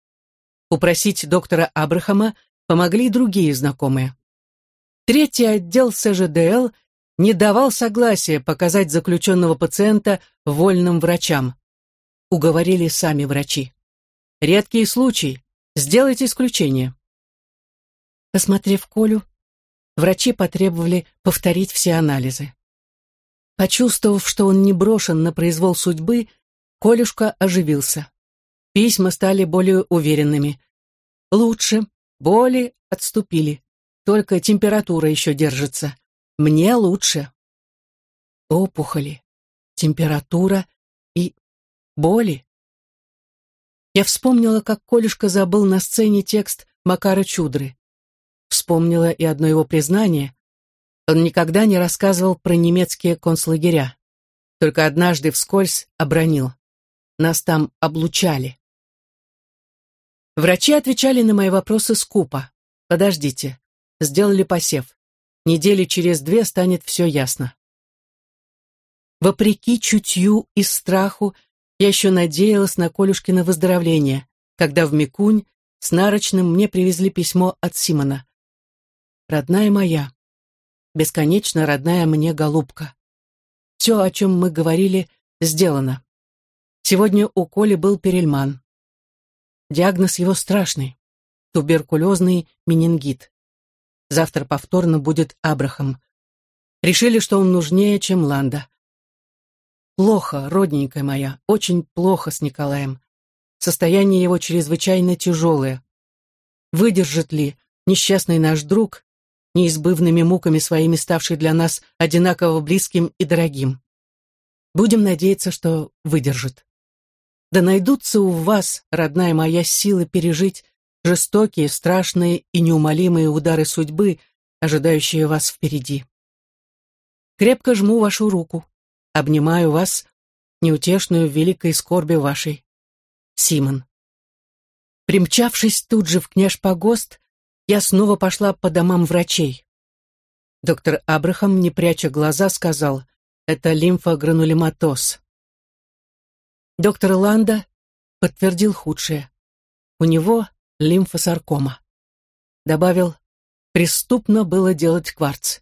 Упросить доктора Абрахама помогли другие знакомые. Третий отдел СЖДЛ — не давал согласия показать заключенного пациента вольным врачам. Уговорили сами врачи. Редкие случаи. Сделайте исключение. Посмотрев Колю, врачи потребовали повторить все анализы. Почувствовав, что он не брошен на произвол судьбы, Колюшка оживился. Письма стали более уверенными. Лучше, боли отступили. Только температура еще держится. Мне лучше. Опухоли, температура и боли. Я вспомнила, как Колюшка забыл на сцене текст Макара Чудры. Вспомнила и одно его признание. Он никогда не рассказывал про немецкие концлагеря. Только однажды вскользь обронил. Нас там облучали. Врачи отвечали на мои вопросы скупо. Подождите. Сделали посев. Недели через две станет все ясно. Вопреки чутью и страху, я еще надеялась на Колюшкино выздоровление, когда в Микунь с нарочным мне привезли письмо от Симона. «Родная моя, бесконечно родная мне голубка. Все, о чем мы говорили, сделано. Сегодня у Коли был перельман. Диагноз его страшный. Туберкулезный менингит. Завтра повторно будет Абрахам. Решили, что он нужнее, чем Ланда. Плохо, родненькая моя, очень плохо с Николаем. Состояние его чрезвычайно тяжелое. Выдержит ли несчастный наш друг, неизбывными муками своими ставший для нас одинаково близким и дорогим? Будем надеяться, что выдержит. Да найдутся у вас, родная моя, силы пережить жестокие, страшные и неумолимые удары судьбы, ожидающие вас впереди. Крепко жму вашу руку, обнимаю вас, неутешную в великой скорби вашей. Симон. Примчавшись тут же в княж-погост, я снова пошла по домам врачей. Доктор Абрахам, не пряча глаза, сказал, это лимфогранулематоз. Доктор Ланда подтвердил худшее. У него лимфосаркома. Добавил, преступно было делать кварц.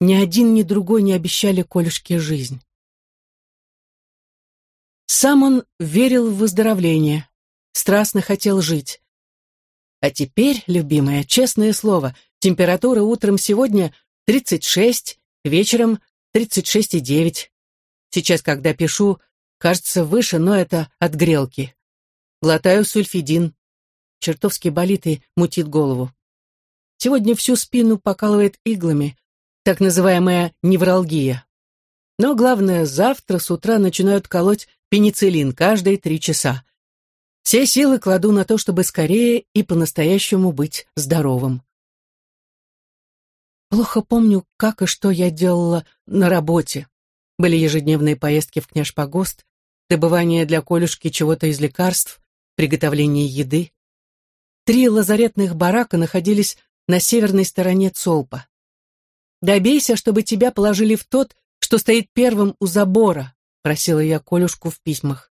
Ни один, ни другой не обещали Колюшке жизнь. Сам он верил в выздоровление, страстно хотел жить. А теперь, любимая, честное слово, температура утром сегодня 36, вечером 36,9. Сейчас, когда пишу, кажется выше, но это от грелки. Глотаю сульфидин. Чертовски болит и мутит голову. Сегодня всю спину покалывает иглами, так называемая невралгия. Но главное, завтра с утра начинают колоть пенициллин каждые три часа. Все силы кладу на то, чтобы скорее и по-настоящему быть здоровым. Плохо помню, как и что я делала на работе. Были ежедневные поездки в княж-погост, добывание для Колюшки чего-то из лекарств, приготовление еды. Три лазаретных барака находились на северной стороне Цолпа. «Добейся, чтобы тебя положили в тот, что стоит первым у забора», просила я Колюшку в письмах.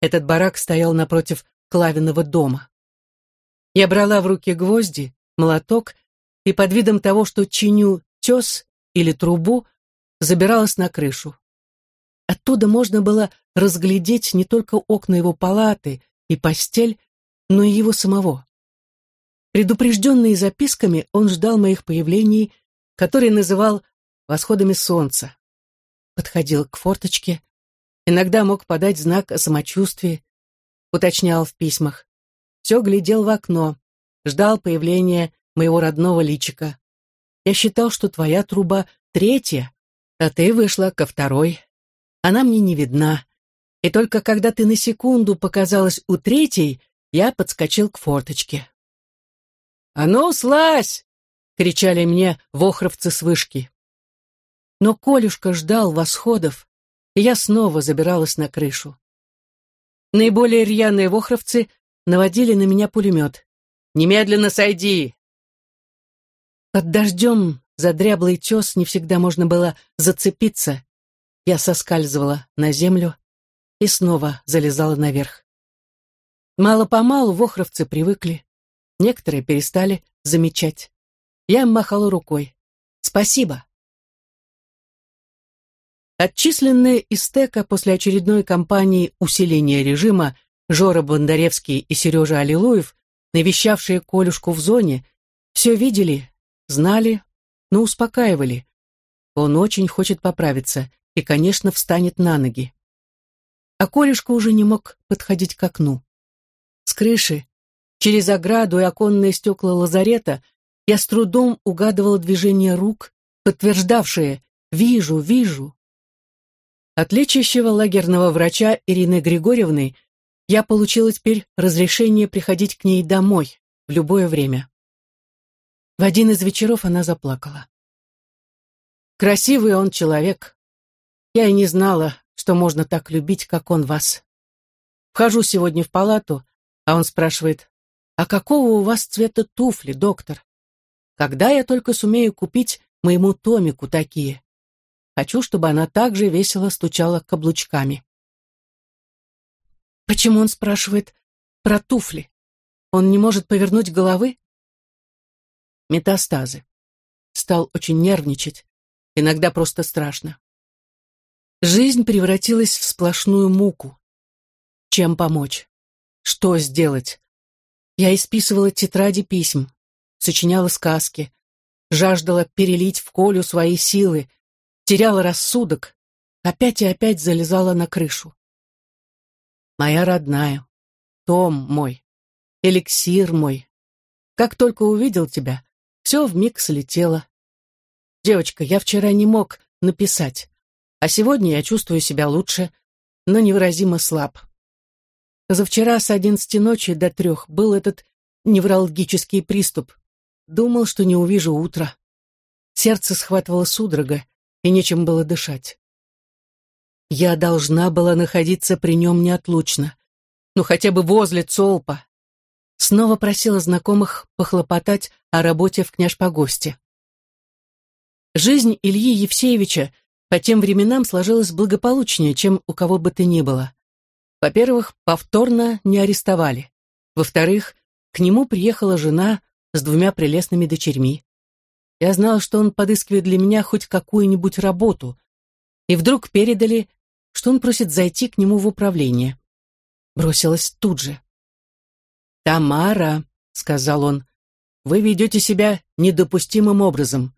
Этот барак стоял напротив Клавиного дома. Я брала в руки гвозди, молоток и под видом того, что чиню тес или трубу, забиралась на крышу. Оттуда можно было разглядеть не только окна его палаты и постель, но и его самого. Предупрежденный записками, он ждал моих появлений, которые называл «восходами солнца». Подходил к форточке, иногда мог подать знак о самочувствии, уточнял в письмах. Все глядел в окно, ждал появления моего родного личика. Я считал, что твоя труба третья, а ты вышла ко второй. Она мне не видна. И только когда ты на секунду показалась у третьей, я подскочил к форточке. «А ну, слазь!» — кричали мне вохровцы с вышки. Но Колюшка ждал восходов, и я снова забиралась на крышу. Наиболее рьяные вохровцы наводили на меня пулемет. «Немедленно сойди! Под дождем за дряблый тес не всегда можно было зацепиться. Я соскальзывала на землю и снова залезала наверх. Мало-помалу вохровцы привыкли. Некоторые перестали замечать. Я им махала рукой. «Спасибо». Отчисленные из ТЭКа после очередной кампании усиления режима Жора Бондаревский и Сережа Аллилуев, навещавшие Колюшку в зоне, все видели Знали, но успокаивали. Он очень хочет поправиться и, конечно, встанет на ноги. А Колешка уже не мог подходить к окну. С крыши, через ограду и оконные стекла лазарета, я с трудом угадывала движение рук, подтверждавшие «Вижу, вижу». От лечащего лагерного врача Ирины Григорьевны я получила теперь разрешение приходить к ней домой в любое время. В один из вечеров она заплакала. Красивый он человек. Я и не знала, что можно так любить, как он вас. Вхожу сегодня в палату, а он спрашивает, «А какого у вас цвета туфли, доктор? Когда я только сумею купить моему Томику такие? Хочу, чтобы она также весело стучала каблучками». Почему он спрашивает про туфли? Он не может повернуть головы? метастазы. Стал очень нервничать, иногда просто страшно. Жизнь превратилась в сплошную муку. Чем помочь? Что сделать? Я исписывала тетради писем. сочиняла сказки, жаждала перелить в Колю свои силы, теряла рассудок, опять и опять залезала на крышу. Моя родная, Том мой, эликсир мой, как только увидел тебя, все вмиг слетело. Девочка, я вчера не мог написать, а сегодня я чувствую себя лучше, но невыразимо слаб. Позавчера с одиннадцати ночи до трех был этот невралгический приступ. Думал, что не увижу утра. Сердце схватывало судорога, и нечем было дышать. Я должна была находиться при нем неотлучно. Ну, хотя бы возле Цолпа. Снова просила знакомых похлопотать о работе в княжпогосте. Жизнь Ильи Евсеевича по тем временам сложилась благополучнее, чем у кого бы то ни было. Во-первых, повторно не арестовали. Во-вторых, к нему приехала жена с двумя прелестными дочерьми. Я знал, что он подыскивает для меня хоть какую-нибудь работу, и вдруг передали, что он просит зайти к нему в управление. Бросилась тут же. «Тамара», — сказал он, — «вы ведете себя недопустимым образом.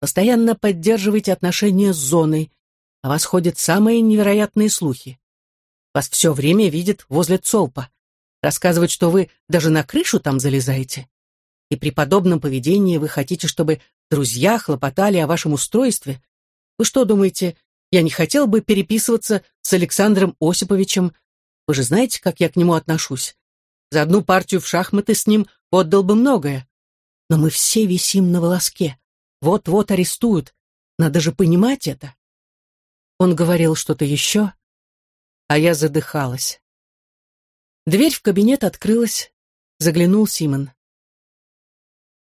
Постоянно поддерживаете отношения с зоной, а вас ходят самые невероятные слухи. Вас все время видят возле Цолпа. Рассказывают, что вы даже на крышу там залезаете. И при подобном поведении вы хотите, чтобы друзья хлопотали о вашем устройстве. Вы что думаете, я не хотел бы переписываться с Александром Осиповичем? Вы же знаете, как я к нему отношусь. За одну партию в шахматы с ним отдал бы многое. Но мы все висим на волоске. Вот-вот арестуют. Надо же понимать это. Он говорил что-то еще, а я задыхалась. Дверь в кабинет открылась. Заглянул Симон.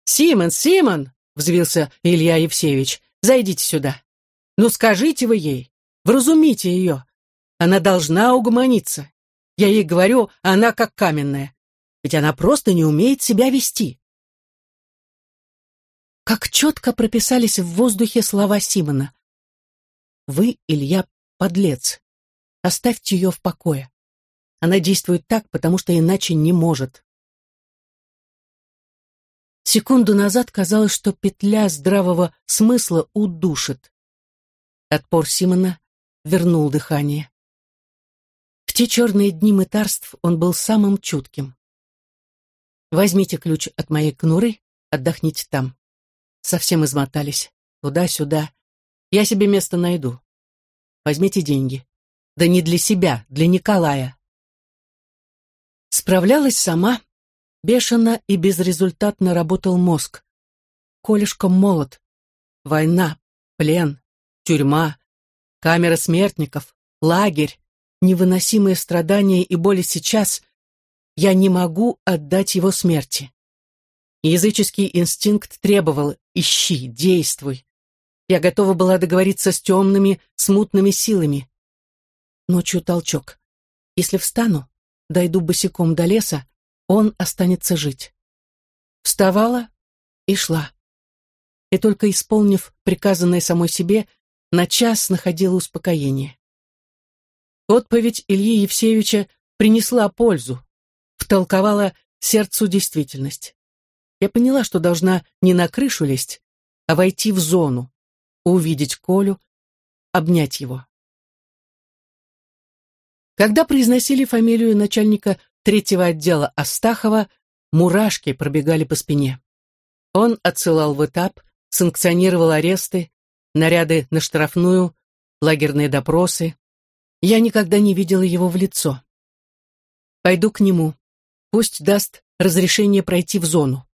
«Симон, Симон!» — взвился Илья Евсеевич. «Зайдите сюда. Ну скажите вы ей, вразумите ее. Она должна угомониться. Я ей говорю, она как каменная. Ведь она просто не умеет себя вести». Как четко прописались в воздухе слова Симона. «Вы, Илья, подлец. Оставьте ее в покое. Она действует так, потому что иначе не может. Секунду назад казалось, что петля здравого смысла удушит. Отпор Симона вернул дыхание. В те черные дни мытарств он был самым чутким. «Возьмите ключ от моей кнуры, отдохните там. Совсем измотались. Туда-сюда. Я себе место найду. Возьмите деньги. Да не для себя, для Николая. Справлялась сама. Бешено и безрезультатно работал мозг. Колешком молот. Война, плен, тюрьма, камера смертников, лагерь, невыносимые страдания и боли сейчас. Я не могу отдать его смерти. Языческий инстинкт требовал «ищи, действуй». Я готова была договориться с темными, смутными силами. Ночью толчок. Если встану, дойду босиком до леса, он останется жить. Вставала и шла. И только исполнив приказанное самой себе, на час находила успокоение. Отповедь Ильи Евсеевича принесла пользу, втолковала сердцу действительность. Я поняла, что должна не на крышу лезть, а войти в зону, увидеть Колю, обнять его. Когда произносили фамилию начальника третьего отдела Астахова, мурашки пробегали по спине. Он отсылал в этап, санкционировал аресты, наряды на штрафную, лагерные допросы. Я никогда не видела его в лицо. Пойду к нему. Пусть даст разрешение пройти в зону.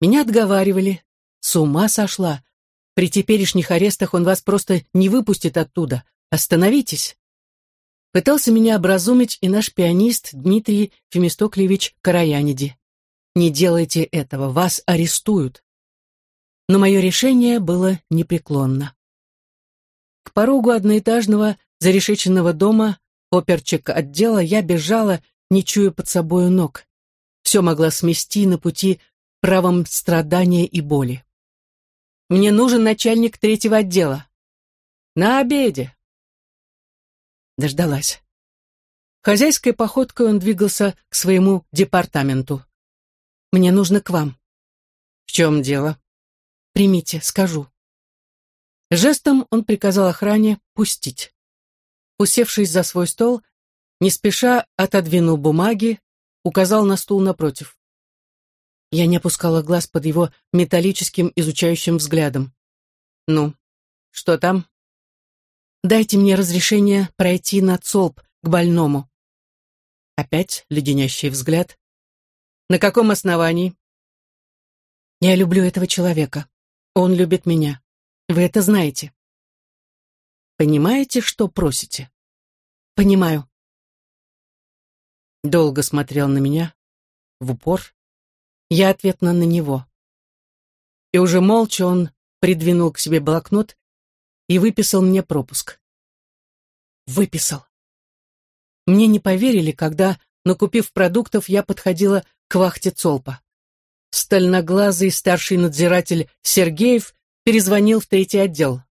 Меня отговаривали. С ума сошла. При теперешних арестах он вас просто не выпустит оттуда. Остановитесь. Пытался меня образумить и наш пианист Дмитрий Фемистоклевич Караяниди. Не делайте этого, вас арестуют. Но мое решение было непреклонно. К порогу одноэтажного зарешеченного дома оперчик отдела я бежала, не чуя под собою ног. Все могла смести на пути правом страдания и боли. Мне нужен начальник третьего отдела. На обеде, Дождалась. Хозяйской походкой он двигался к своему департаменту. «Мне нужно к вам». В чем дело? Примите, скажу. Жестом он приказал охране пустить. Усевшись за свой стол, не спеша отодвинул бумаги, указал на стул напротив. Я не опускала глаз под его металлическим изучающим взглядом. «Ну, что там?» «Дайте мне разрешение пройти на ЦОЛП к больному». Опять леденящий взгляд. «На каком основании?» «Я люблю этого человека. Он любит меня. Вы это знаете». «Понимаете, что просите?» «Понимаю». Долго смотрел на меня, в упор. Я ответно на него. И уже молча он придвинул к себе блокнот и выписал мне пропуск. Выписал. Мне не поверили, когда, накупив продуктов, я подходила к вахте Цолпа. Стальноглазый старший надзиратель Сергеев перезвонил в третий отдел.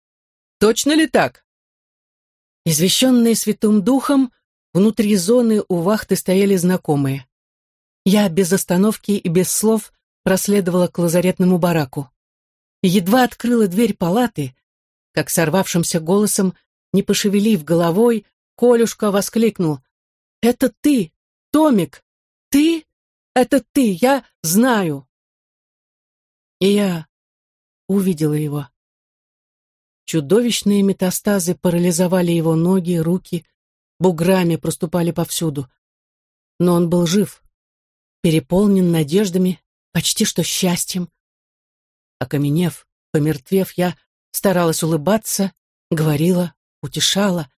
«Точно ли так?» Извещенные Святым Духом, внутри зоны у вахты стояли знакомые. Я без остановки и без слов проследовала к лазаретному бараку. Едва открыла дверь палаты, как сорвавшимся голосом, не пошевелив головой, Колюшка воскликнул. «Это ты, Томик! Ты? Это ты, я знаю!» И я увидела его. Чудовищные метастазы парализовали его ноги, руки, буграми проступали повсюду. Но он был жив переполнен надеждами, почти что счастьем. Окаменев, помертвев, я старалась улыбаться, говорила, утешала,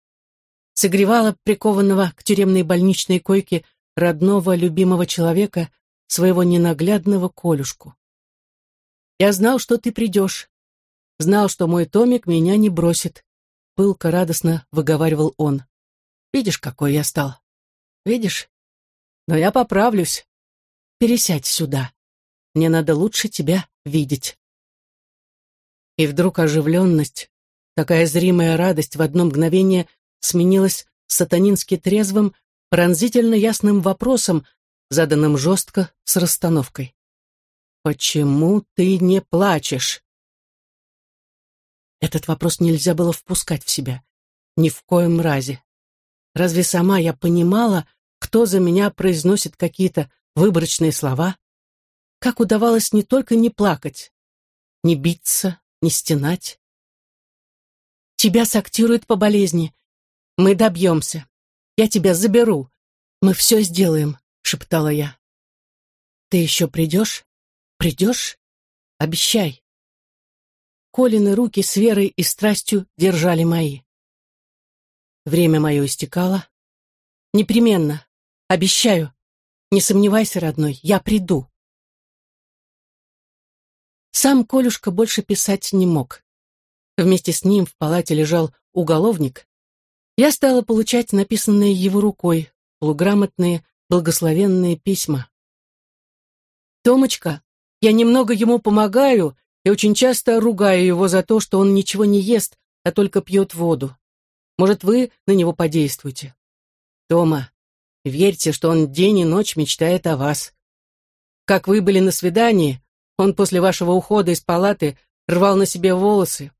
согревала прикованного к тюремной больничной койке родного любимого человека, своего ненаглядного Колюшку. «Я знал, что ты придешь. Знал, что мой Томик меня не бросит», — пылко радостно выговаривал он. «Видишь, какой я стал? Видишь? Но я поправлюсь. Пересядь сюда. Мне надо лучше тебя видеть. И вдруг оживленность, такая зримая радость в одно мгновение сменилась сатанински трезвым, пронзительно ясным вопросом, заданным жестко с расстановкой. «Почему ты не плачешь?» Этот вопрос нельзя было впускать в себя. Ни в коем разе. Разве сама я понимала, кто за меня произносит какие-то выборочные слова. Как удавалось не только не плакать, не биться, не стенать. Тебя сактируют по болезни. Мы добьемся. Я тебя заберу. Мы все сделаем, шептала я. Ты еще придешь? Придешь? Обещай. Колины руки с верой и страстью держали мои. Время мое истекало. Непременно. Обещаю. Не сомневайся, родной, я приду. Сам Колюшка больше писать не мог. Вместе с ним в палате лежал уголовник. Я стала получать написанные его рукой, полуграмотные, благословенные письма. «Томочка, я немного ему помогаю и очень часто ругаю его за то, что он ничего не ест, а только пьет воду. Может, вы на него подействуете? Тома, Верьте, что он день и ночь мечтает о вас. Как вы были на свидании, он после вашего ухода из палаты рвал на себе волосы,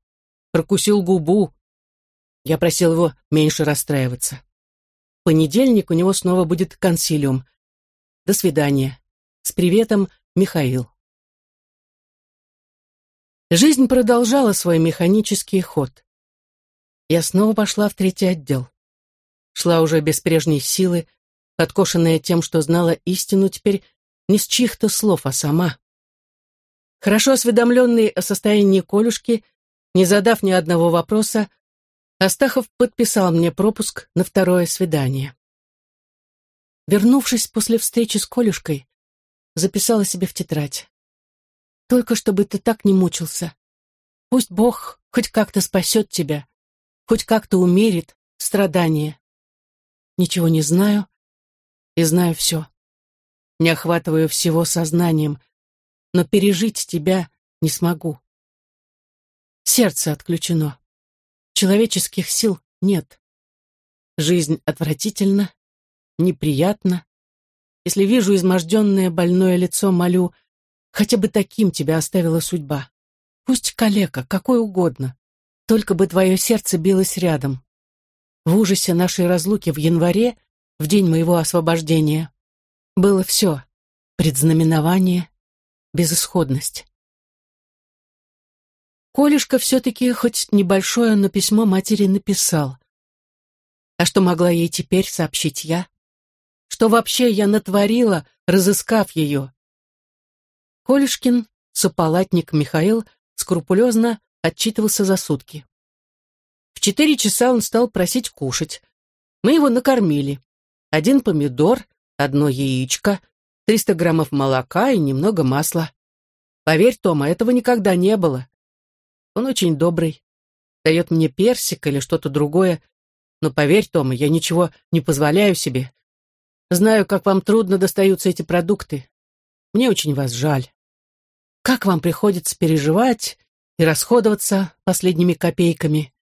прокусил губу. Я просил его меньше расстраиваться. Понедельник у него снова будет консилиум. До свидания. С приветом, Михаил. Жизнь продолжала свой механический ход. Я снова пошла в третий отдел. Шла уже без прежней силы, подкошенная тем, что знала истину теперь не с чьих-то слов, а сама. Хорошо осведомленный о состоянии Колюшки, не задав ни одного вопроса, Астахов подписал мне пропуск на второе свидание. Вернувшись после встречи с Колюшкой, записала себе в тетрадь. «Только чтобы ты так не мучился. Пусть Бог хоть как-то спасет тебя, хоть как-то умерит страдания. Ничего не знаю, и знаю все. Не охватываю всего сознанием, но пережить тебя не смогу. Сердце отключено. Человеческих сил нет. Жизнь отвратительна, неприятна. Если вижу изможденное больное лицо, молю, хотя бы таким тебя оставила судьба. Пусть калека, какой угодно. Только бы твое сердце билось рядом. В ужасе нашей разлуки в январе, в день моего освобождения, было все — предзнаменование, безысходность. Колюшка все-таки хоть небольшое, но письмо матери написал. А что могла ей теперь сообщить я? Что вообще я натворила, разыскав ее? Колюшкин, сопалатник Михаил, скрупулезно отчитывался за сутки. В четыре часа он стал просить кушать. Мы его накормили. Один помидор, одно яичко, триста граммов молока и немного масла. Поверь, Тома, этого никогда не было. Он очень добрый. Дает мне персик или что-то другое. Но поверь, Тома, я ничего не позволяю себе. Знаю, как вам трудно достаются эти продукты. Мне очень вас жаль. Как вам приходится переживать и расходоваться последними копейками.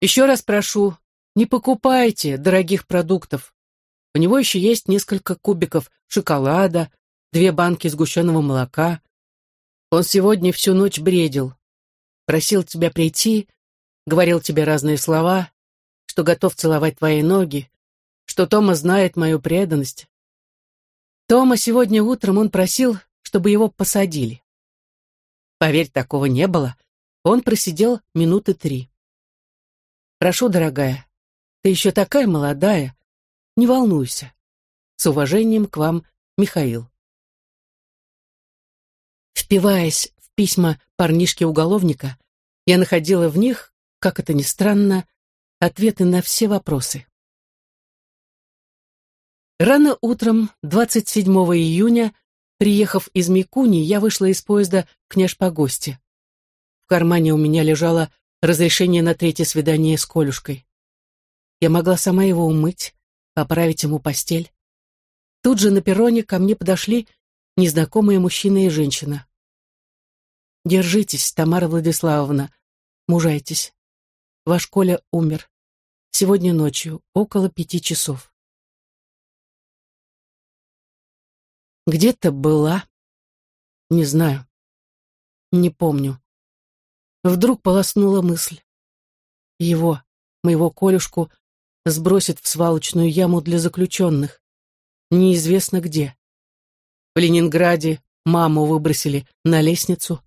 Еще раз прошу, не покупайте дорогих продуктов. У него еще есть несколько кубиков шоколада, две банки сгущенного молока. Он сегодня всю ночь бредил. Просил тебя прийти, говорил тебе разные слова, что готов целовать твои ноги, что Тома знает мою преданность. Тома сегодня утром он просил, чтобы его посадили. Поверь, такого не было. Он просидел минуты три. Прошу, дорогая, ты еще такая молодая. Не волнуйся. С уважением к вам, Михаил. Впиваясь в письма парнишки-уголовника, я находила в них, как это ни странно, ответы на все вопросы. Рано утром 27 июня Приехав из Микуни, я вышла из поезда к Няшпогости. В кармане у меня лежало разрешение на третье свидание с Колюшкой. Я могла сама его умыть, поправить ему постель. Тут же на перроне ко мне подошли незнакомые мужчина и женщина. «Держитесь, Тамара Владиславовна, мужайтесь. Ваш Коля умер. Сегодня ночью, около пяти часов». Где-то была. Не знаю. Не помню. Вдруг полоснула мысль. Его, моего Колюшку, сбросит в свалочную яму для заключенных. Неизвестно где. В Ленинграде маму выбросили на лестницу.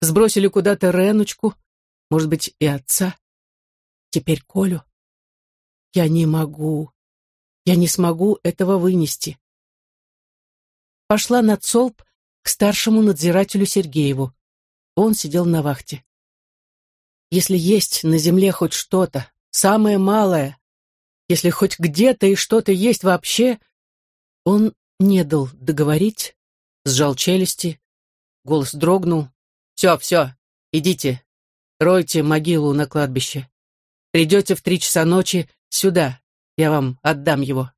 Сбросили куда-то Реночку, может быть, и отца. Теперь Колю. Я не могу. Я не смогу этого вынести пошла на ЦОЛП к старшему надзирателю Сергееву. Он сидел на вахте. Если есть на земле хоть что-то, самое малое, если хоть где-то и что-то есть вообще, он не дал договорить, сжал челюсти, голос дрогнул. «Все, все, идите, ройте могилу на кладбище. Придете в три часа ночи сюда, я вам отдам его».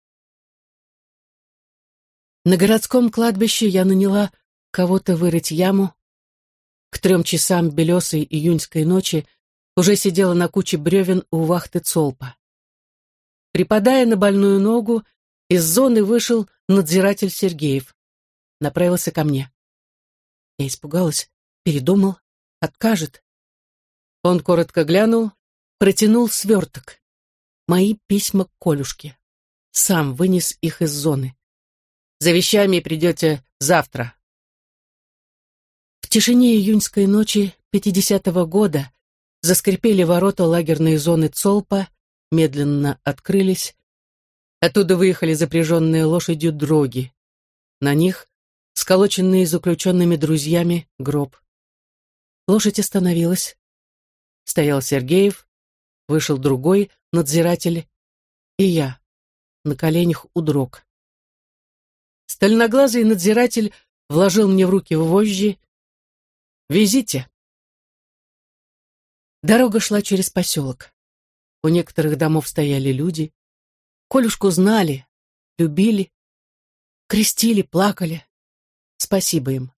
На городском кладбище я наняла кого-то вырыть яму. К трем часам белесой июньской ночи уже сидела на куче бревен у вахты Цолпа. Припадая на больную ногу, из зоны вышел надзиратель Сергеев. Направился ко мне. Я испугалась, передумал, откажет. Он коротко глянул, протянул сверток. Мои письма к Колюшке. Сам вынес их из зоны. За вещами придете завтра. В тишине июньской ночи 50-го года заскрипели ворота лагерной зоны Цолпа, медленно открылись. Оттуда выехали запряженные лошадью дроги. На них, сколоченные заключенными друзьями, гроб. Лошадь остановилась. Стоял Сергеев, вышел другой надзиратель и я на коленях у дрог. Стальноглазый надзиратель вложил мне в руки вожжи. «Везите». Дорога шла через поселок. У некоторых домов стояли люди. Колюшку знали, любили, крестили, плакали. Спасибо им.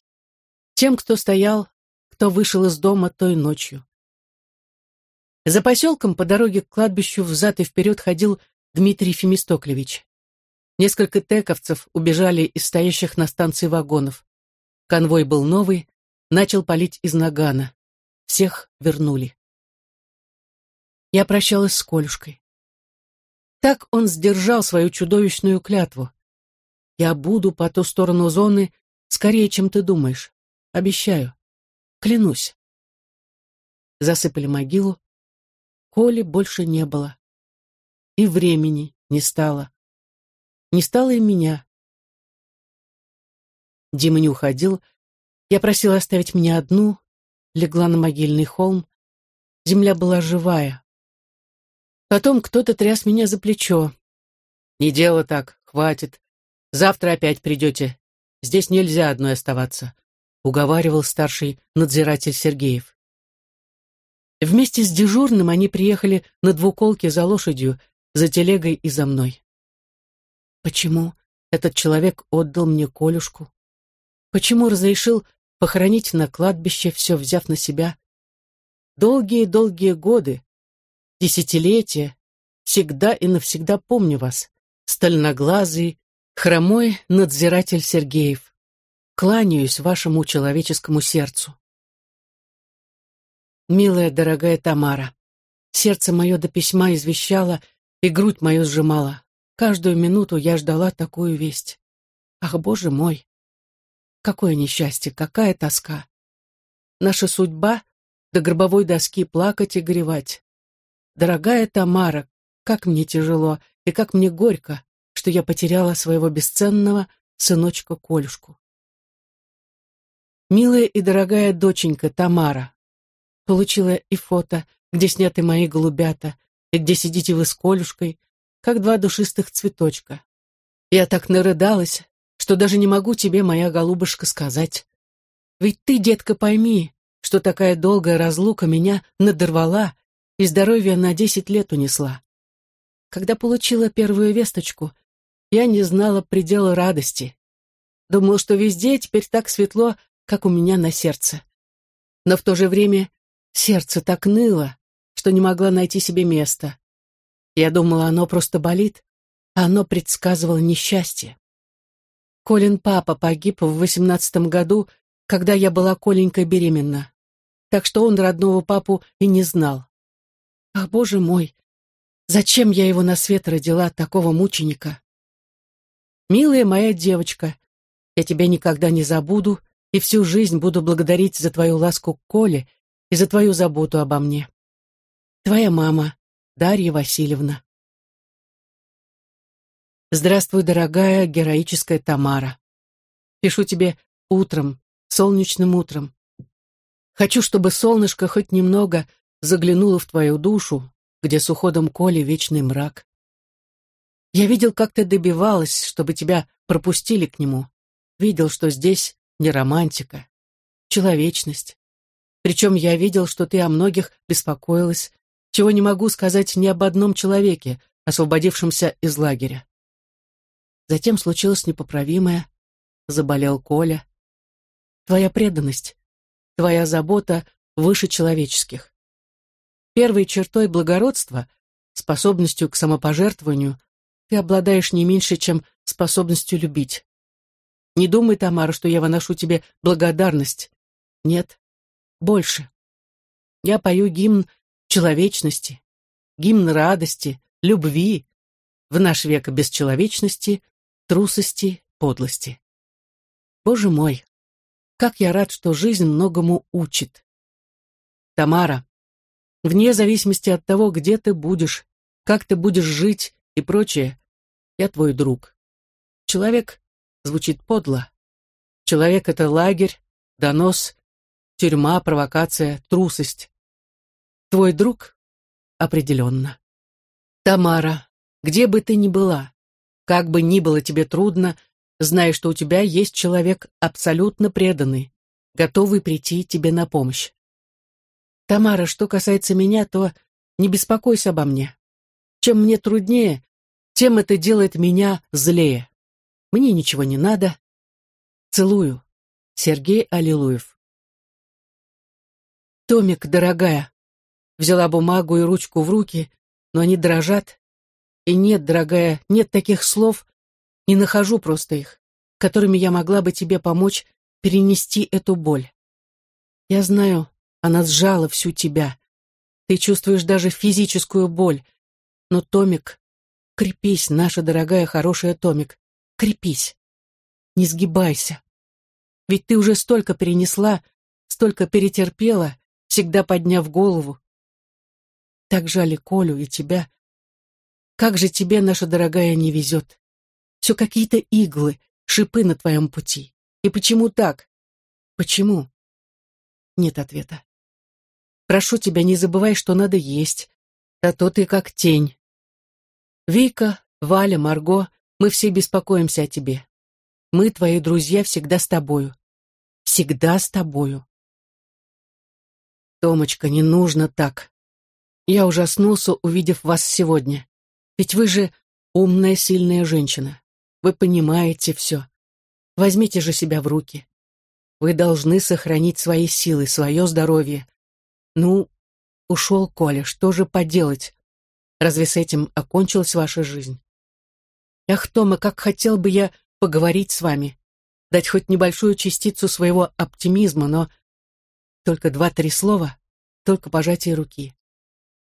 Тем, кто стоял, кто вышел из дома той ночью. За поселком по дороге к кладбищу взад и вперед ходил Дмитрий Фемистоклевич. Несколько тековцев убежали из стоящих на станции вагонов. Конвой был новый, начал палить из нагана. Всех вернули. Я прощалась с Колюшкой. Так он сдержал свою чудовищную клятву. Я буду по ту сторону зоны скорее, чем ты думаешь. Обещаю. Клянусь. Засыпали могилу. Коли больше не было. И времени не стало. Не стало и меня. Дима не уходил. Я просила оставить меня одну, легла на могильный холм. Земля была живая. Потом кто-то тряс меня за плечо. «Не дело так, хватит. Завтра опять придете. Здесь нельзя одной оставаться», — уговаривал старший надзиратель Сергеев. Вместе с дежурным они приехали на двуколке за лошадью, за телегой и за мной. Почему этот человек отдал мне Колюшку? Почему разрешил похоронить на кладбище, все взяв на себя? Долгие-долгие годы, десятилетия, всегда и навсегда помню вас, стальноглазый, хромой надзиратель Сергеев. Кланяюсь вашему человеческому сердцу. Милая, дорогая Тамара, сердце мое до письма извещало, и грудь мою сжимала. Каждую минуту я ждала такую весть. Ах, Боже мой! Какое несчастье, какая тоска! Наша судьба до гробовой доски плакать и горевать. Дорогая Тамара, как мне тяжело и как мне горько, что я потеряла своего бесценного сыночка Колюшку. Милая и дорогая доченька Тамара, Получила и фото, где сняты мои голубята, и где сидите вы с Колюшкой, как два душистых цветочка. Я так нарыдалась, что даже не могу тебе, моя голубушка, сказать. Ведь ты, детка, пойми, что такая долгая разлука меня надорвала и здоровье на десять лет унесла. Когда получила первую весточку, я не знала предела радости. Думала, что везде теперь так светло, как у меня на сердце. Но в то же время Сердце так ныло, что не могла найти себе места. Я думала, оно просто болит, а оно предсказывало несчастье. Колин папа погиб в восемнадцатом году, когда я была Коленькой беременна. Так что он родного папу и не знал. Ах, боже мой, зачем я его на свет родила, такого мученика? Милая моя девочка, я тебя никогда не забуду и всю жизнь буду благодарить за твою ласку к Коле и за твою заботу обо мне. Твоя мама, Дарья Васильевна. Здравствуй, дорогая героическая Тамара. Пишу тебе утром, солнечным утром. Хочу, чтобы солнышко хоть немного заглянуло в твою душу, где с уходом Коли вечный мрак. Я видел, как ты добивалась, чтобы тебя пропустили к нему. Видел, что здесь не романтика, человечность. Причем я видел, что ты о многих беспокоилась, чего не могу сказать ни об одном человеке, освободившемся из лагеря. Затем случилось непоправимое. Заболел Коля. Твоя преданность, твоя забота выше человеческих. Первой чертой благородства, способностью к самопожертвованию, ты обладаешь не меньше, чем способностью любить. Не думай, Тамара, что я выношу тебе благодарность. Нет, больше. Я пою гимн человечности, гимн радости, любви, в наш век бесчеловечности, трусости, подлости. Боже мой, как я рад, что жизнь многому учит. Тамара, вне зависимости от того, где ты будешь, как ты будешь жить и прочее, я твой друг. Человек звучит подло. Человек — это лагерь, донос, Тюрьма, провокация, трусость. Твой друг? Определенно. Тамара, где бы ты ни была, как бы ни было тебе трудно, знай, что у тебя есть человек абсолютно преданный, готовый прийти тебе на помощь. Тамара, что касается меня, то не беспокойся обо мне. Чем мне труднее, тем это делает меня злее. Мне ничего не надо. Целую. Сергей Аллилуев «Томик, дорогая!» Взяла бумагу и ручку в руки, но они дрожат. И нет, дорогая, нет таких слов, не нахожу просто их, которыми я могла бы тебе помочь перенести эту боль. Я знаю, она сжала всю тебя. Ты чувствуешь даже физическую боль. Но, Томик, крепись, наша дорогая, хорошая Томик, крепись. Не сгибайся. Ведь ты уже столько перенесла, столько перетерпела, всегда подняв голову. Так жали Колю и тебя. Как же тебе, наша дорогая, не везет. Все какие-то иглы, шипы на твоем пути. И почему так? Почему? Нет ответа. Прошу тебя, не забывай, что надо есть, а то ты как тень. Вика, Валя, Марго, мы все беспокоимся о тебе. Мы, твои друзья, всегда с тобою. Всегда с тобою. Томочка, не нужно так. Я ужаснулся, увидев вас сегодня. Ведь вы же умная, сильная женщина. Вы понимаете все. Возьмите же себя в руки. Вы должны сохранить свои силы, свое здоровье. Ну, ушел Коля, что же поделать? Разве с этим окончилась ваша жизнь? Ах, Тома, как хотел бы я поговорить с вами, дать хоть небольшую частицу своего оптимизма, но только два-три слова, только пожатие руки.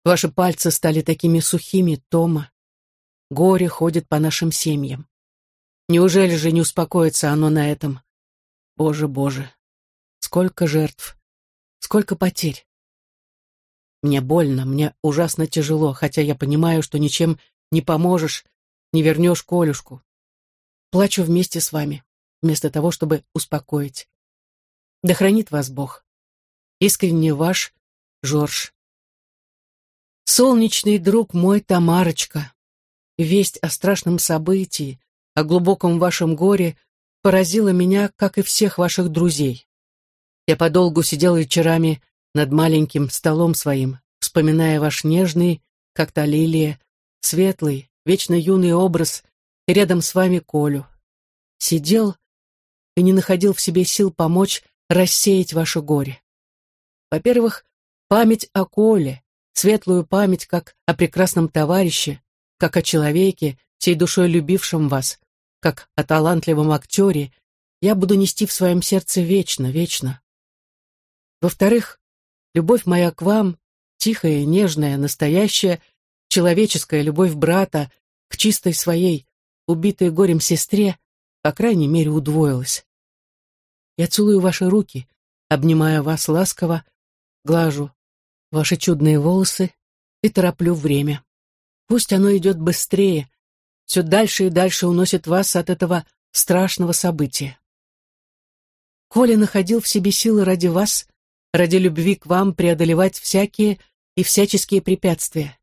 Ваши пальцы стали такими сухими, Тома. Горе ходит по нашим семьям. Неужели же не успокоится оно на этом? Боже, Боже, сколько жертв, сколько потерь. Мне больно, мне ужасно тяжело, хотя я понимаю, что ничем не поможешь, не вернешь Колюшку. Плачу вместе с вами, вместо того, чтобы успокоить. Да хранит вас Бог. Искренне ваш Жорж. Солнечный друг мой Тамарочка, весть о страшном событии, о глубоком вашем горе поразила меня, как и всех ваших друзей. Я подолгу сидел вечерами над маленьким столом своим, вспоминая ваш нежный, как та лилия, светлый, вечно юный образ, и рядом с вами Колю. Сидел и не находил в себе сил помочь рассеять ваше горе. Во-первых, память о Коле, светлую память как о прекрасном товарище, как о человеке, всей душой любившем вас, как о талантливом актере, я буду нести в своем сердце вечно, вечно. Во-вторых, любовь моя к вам, тихая, нежная, настоящая, человеческая любовь брата к чистой своей, убитой горем сестре, по крайней мере, удвоилась. Я целую ваши руки, обнимая вас ласково, глажу ваши чудные волосы и тороплю время. Пусть оно идет быстрее, все дальше и дальше уносит вас от этого страшного события. Коля находил в себе силы ради вас, ради любви к вам преодолевать всякие и всяческие препятствия.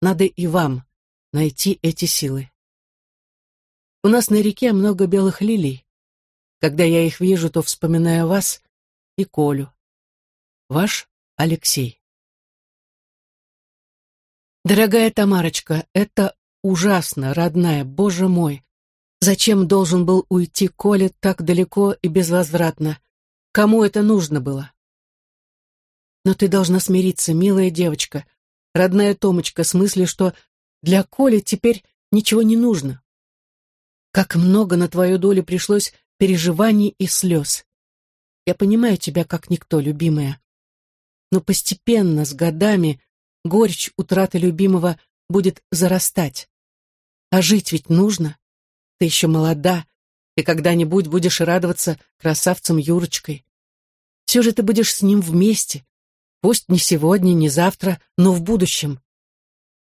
Надо и вам найти эти силы. У нас на реке много белых лилий. Когда я их вижу, то вспоминаю вас и Колю. Ваш Алексей. Дорогая Тамарочка, это ужасно, родная, боже мой. Зачем должен был уйти Коля так далеко и безвозвратно? Кому это нужно было? Но ты должна смириться, милая девочка, родная Томочка, в смысле, что для Коли теперь ничего не нужно. Как много на твою долю пришлось переживаний и слез. Я понимаю тебя как никто, любимая. Но постепенно, с годами, горечь утраты любимого будет зарастать. А жить ведь нужно. Ты еще молода, и когда-нибудь будешь радоваться красавцам Юрочкой. Все же ты будешь с ним вместе. Пусть не сегодня, не завтра, но в будущем.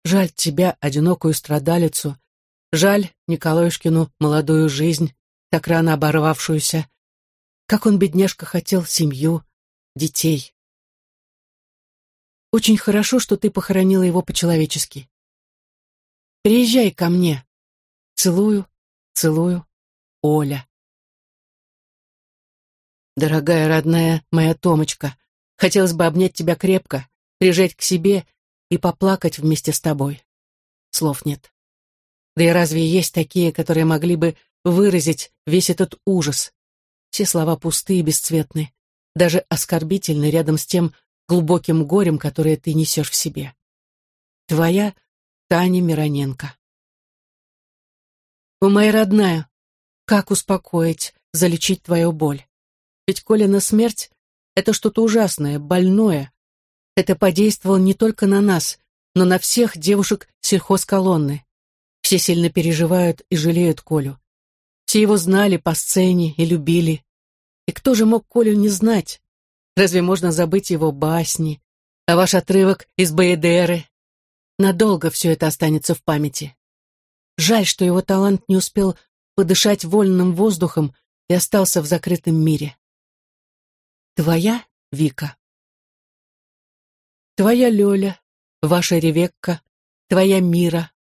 Жаль тебя, одинокую страдалицу. Жаль Николаюшкину молодую жизнь, так рано оборвавшуюся. Как он, бедняжка, хотел семью, детей. Очень хорошо, что ты похоронила его по-человечески. Приезжай ко мне. Целую, целую, Оля. Дорогая, родная моя Томочка, хотелось бы обнять тебя крепко, прижать к себе и поплакать вместе с тобой. Слов нет. Да и разве есть такие, которые могли бы выразить весь этот ужас? Все слова пустые и бесцветны, даже оскорбительны рядом с тем глубоким горем, которое ты несешь в себе. Твоя Таня Мироненко. О, моя родная, как успокоить, залечить твою боль? Ведь Колина смерть — это что-то ужасное, больное. Это подействовало не только на нас, но на всех девушек сельхозколонны. Все сильно переживают и жалеют Колю. Все его знали по сцене и любили. И кто же мог Колю не знать? Разве можно забыть его басни, а ваш отрывок из Баедеры? Надолго все это останется в памяти. Жаль, что его талант не успел подышать вольным воздухом и остался в закрытом мире. Твоя Вика. Твоя Лёля, ваша Ревекка, твоя Мира,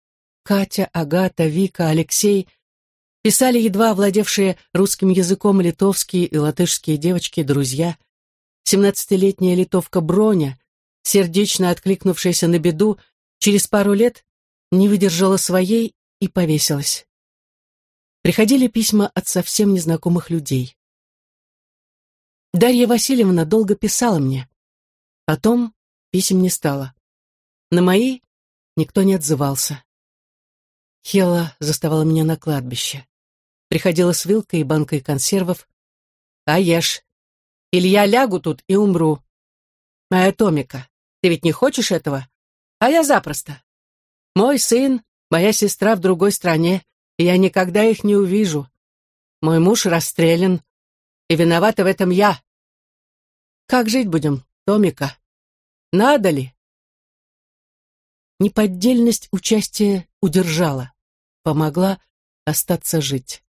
Катя, Агата, Вика, Алексей писали едва овладевшие русским языком литовские и латышские девочки-друзья. Семнадцатилетняя литовка Броня, сердечно откликнувшаяся на беду, через пару лет не выдержала своей и повесилась. Приходили письма от совсем незнакомых людей. Дарья Васильевна долго писала мне. Потом писем не стало. На мои никто не отзывался. Хела заставала меня на кладбище. Приходила с вилкой и банкой консервов. «А ешь. Или я лягу тут и умру. Моя Томика, ты ведь не хочешь этого? А я запросто. Мой сын, моя сестра в другой стране, и я никогда их не увижу. Мой муж расстрелян, и виновата в этом я. Как жить будем, Томика? Надо ли?» Неподдельность участия удержала, помогла остаться жить.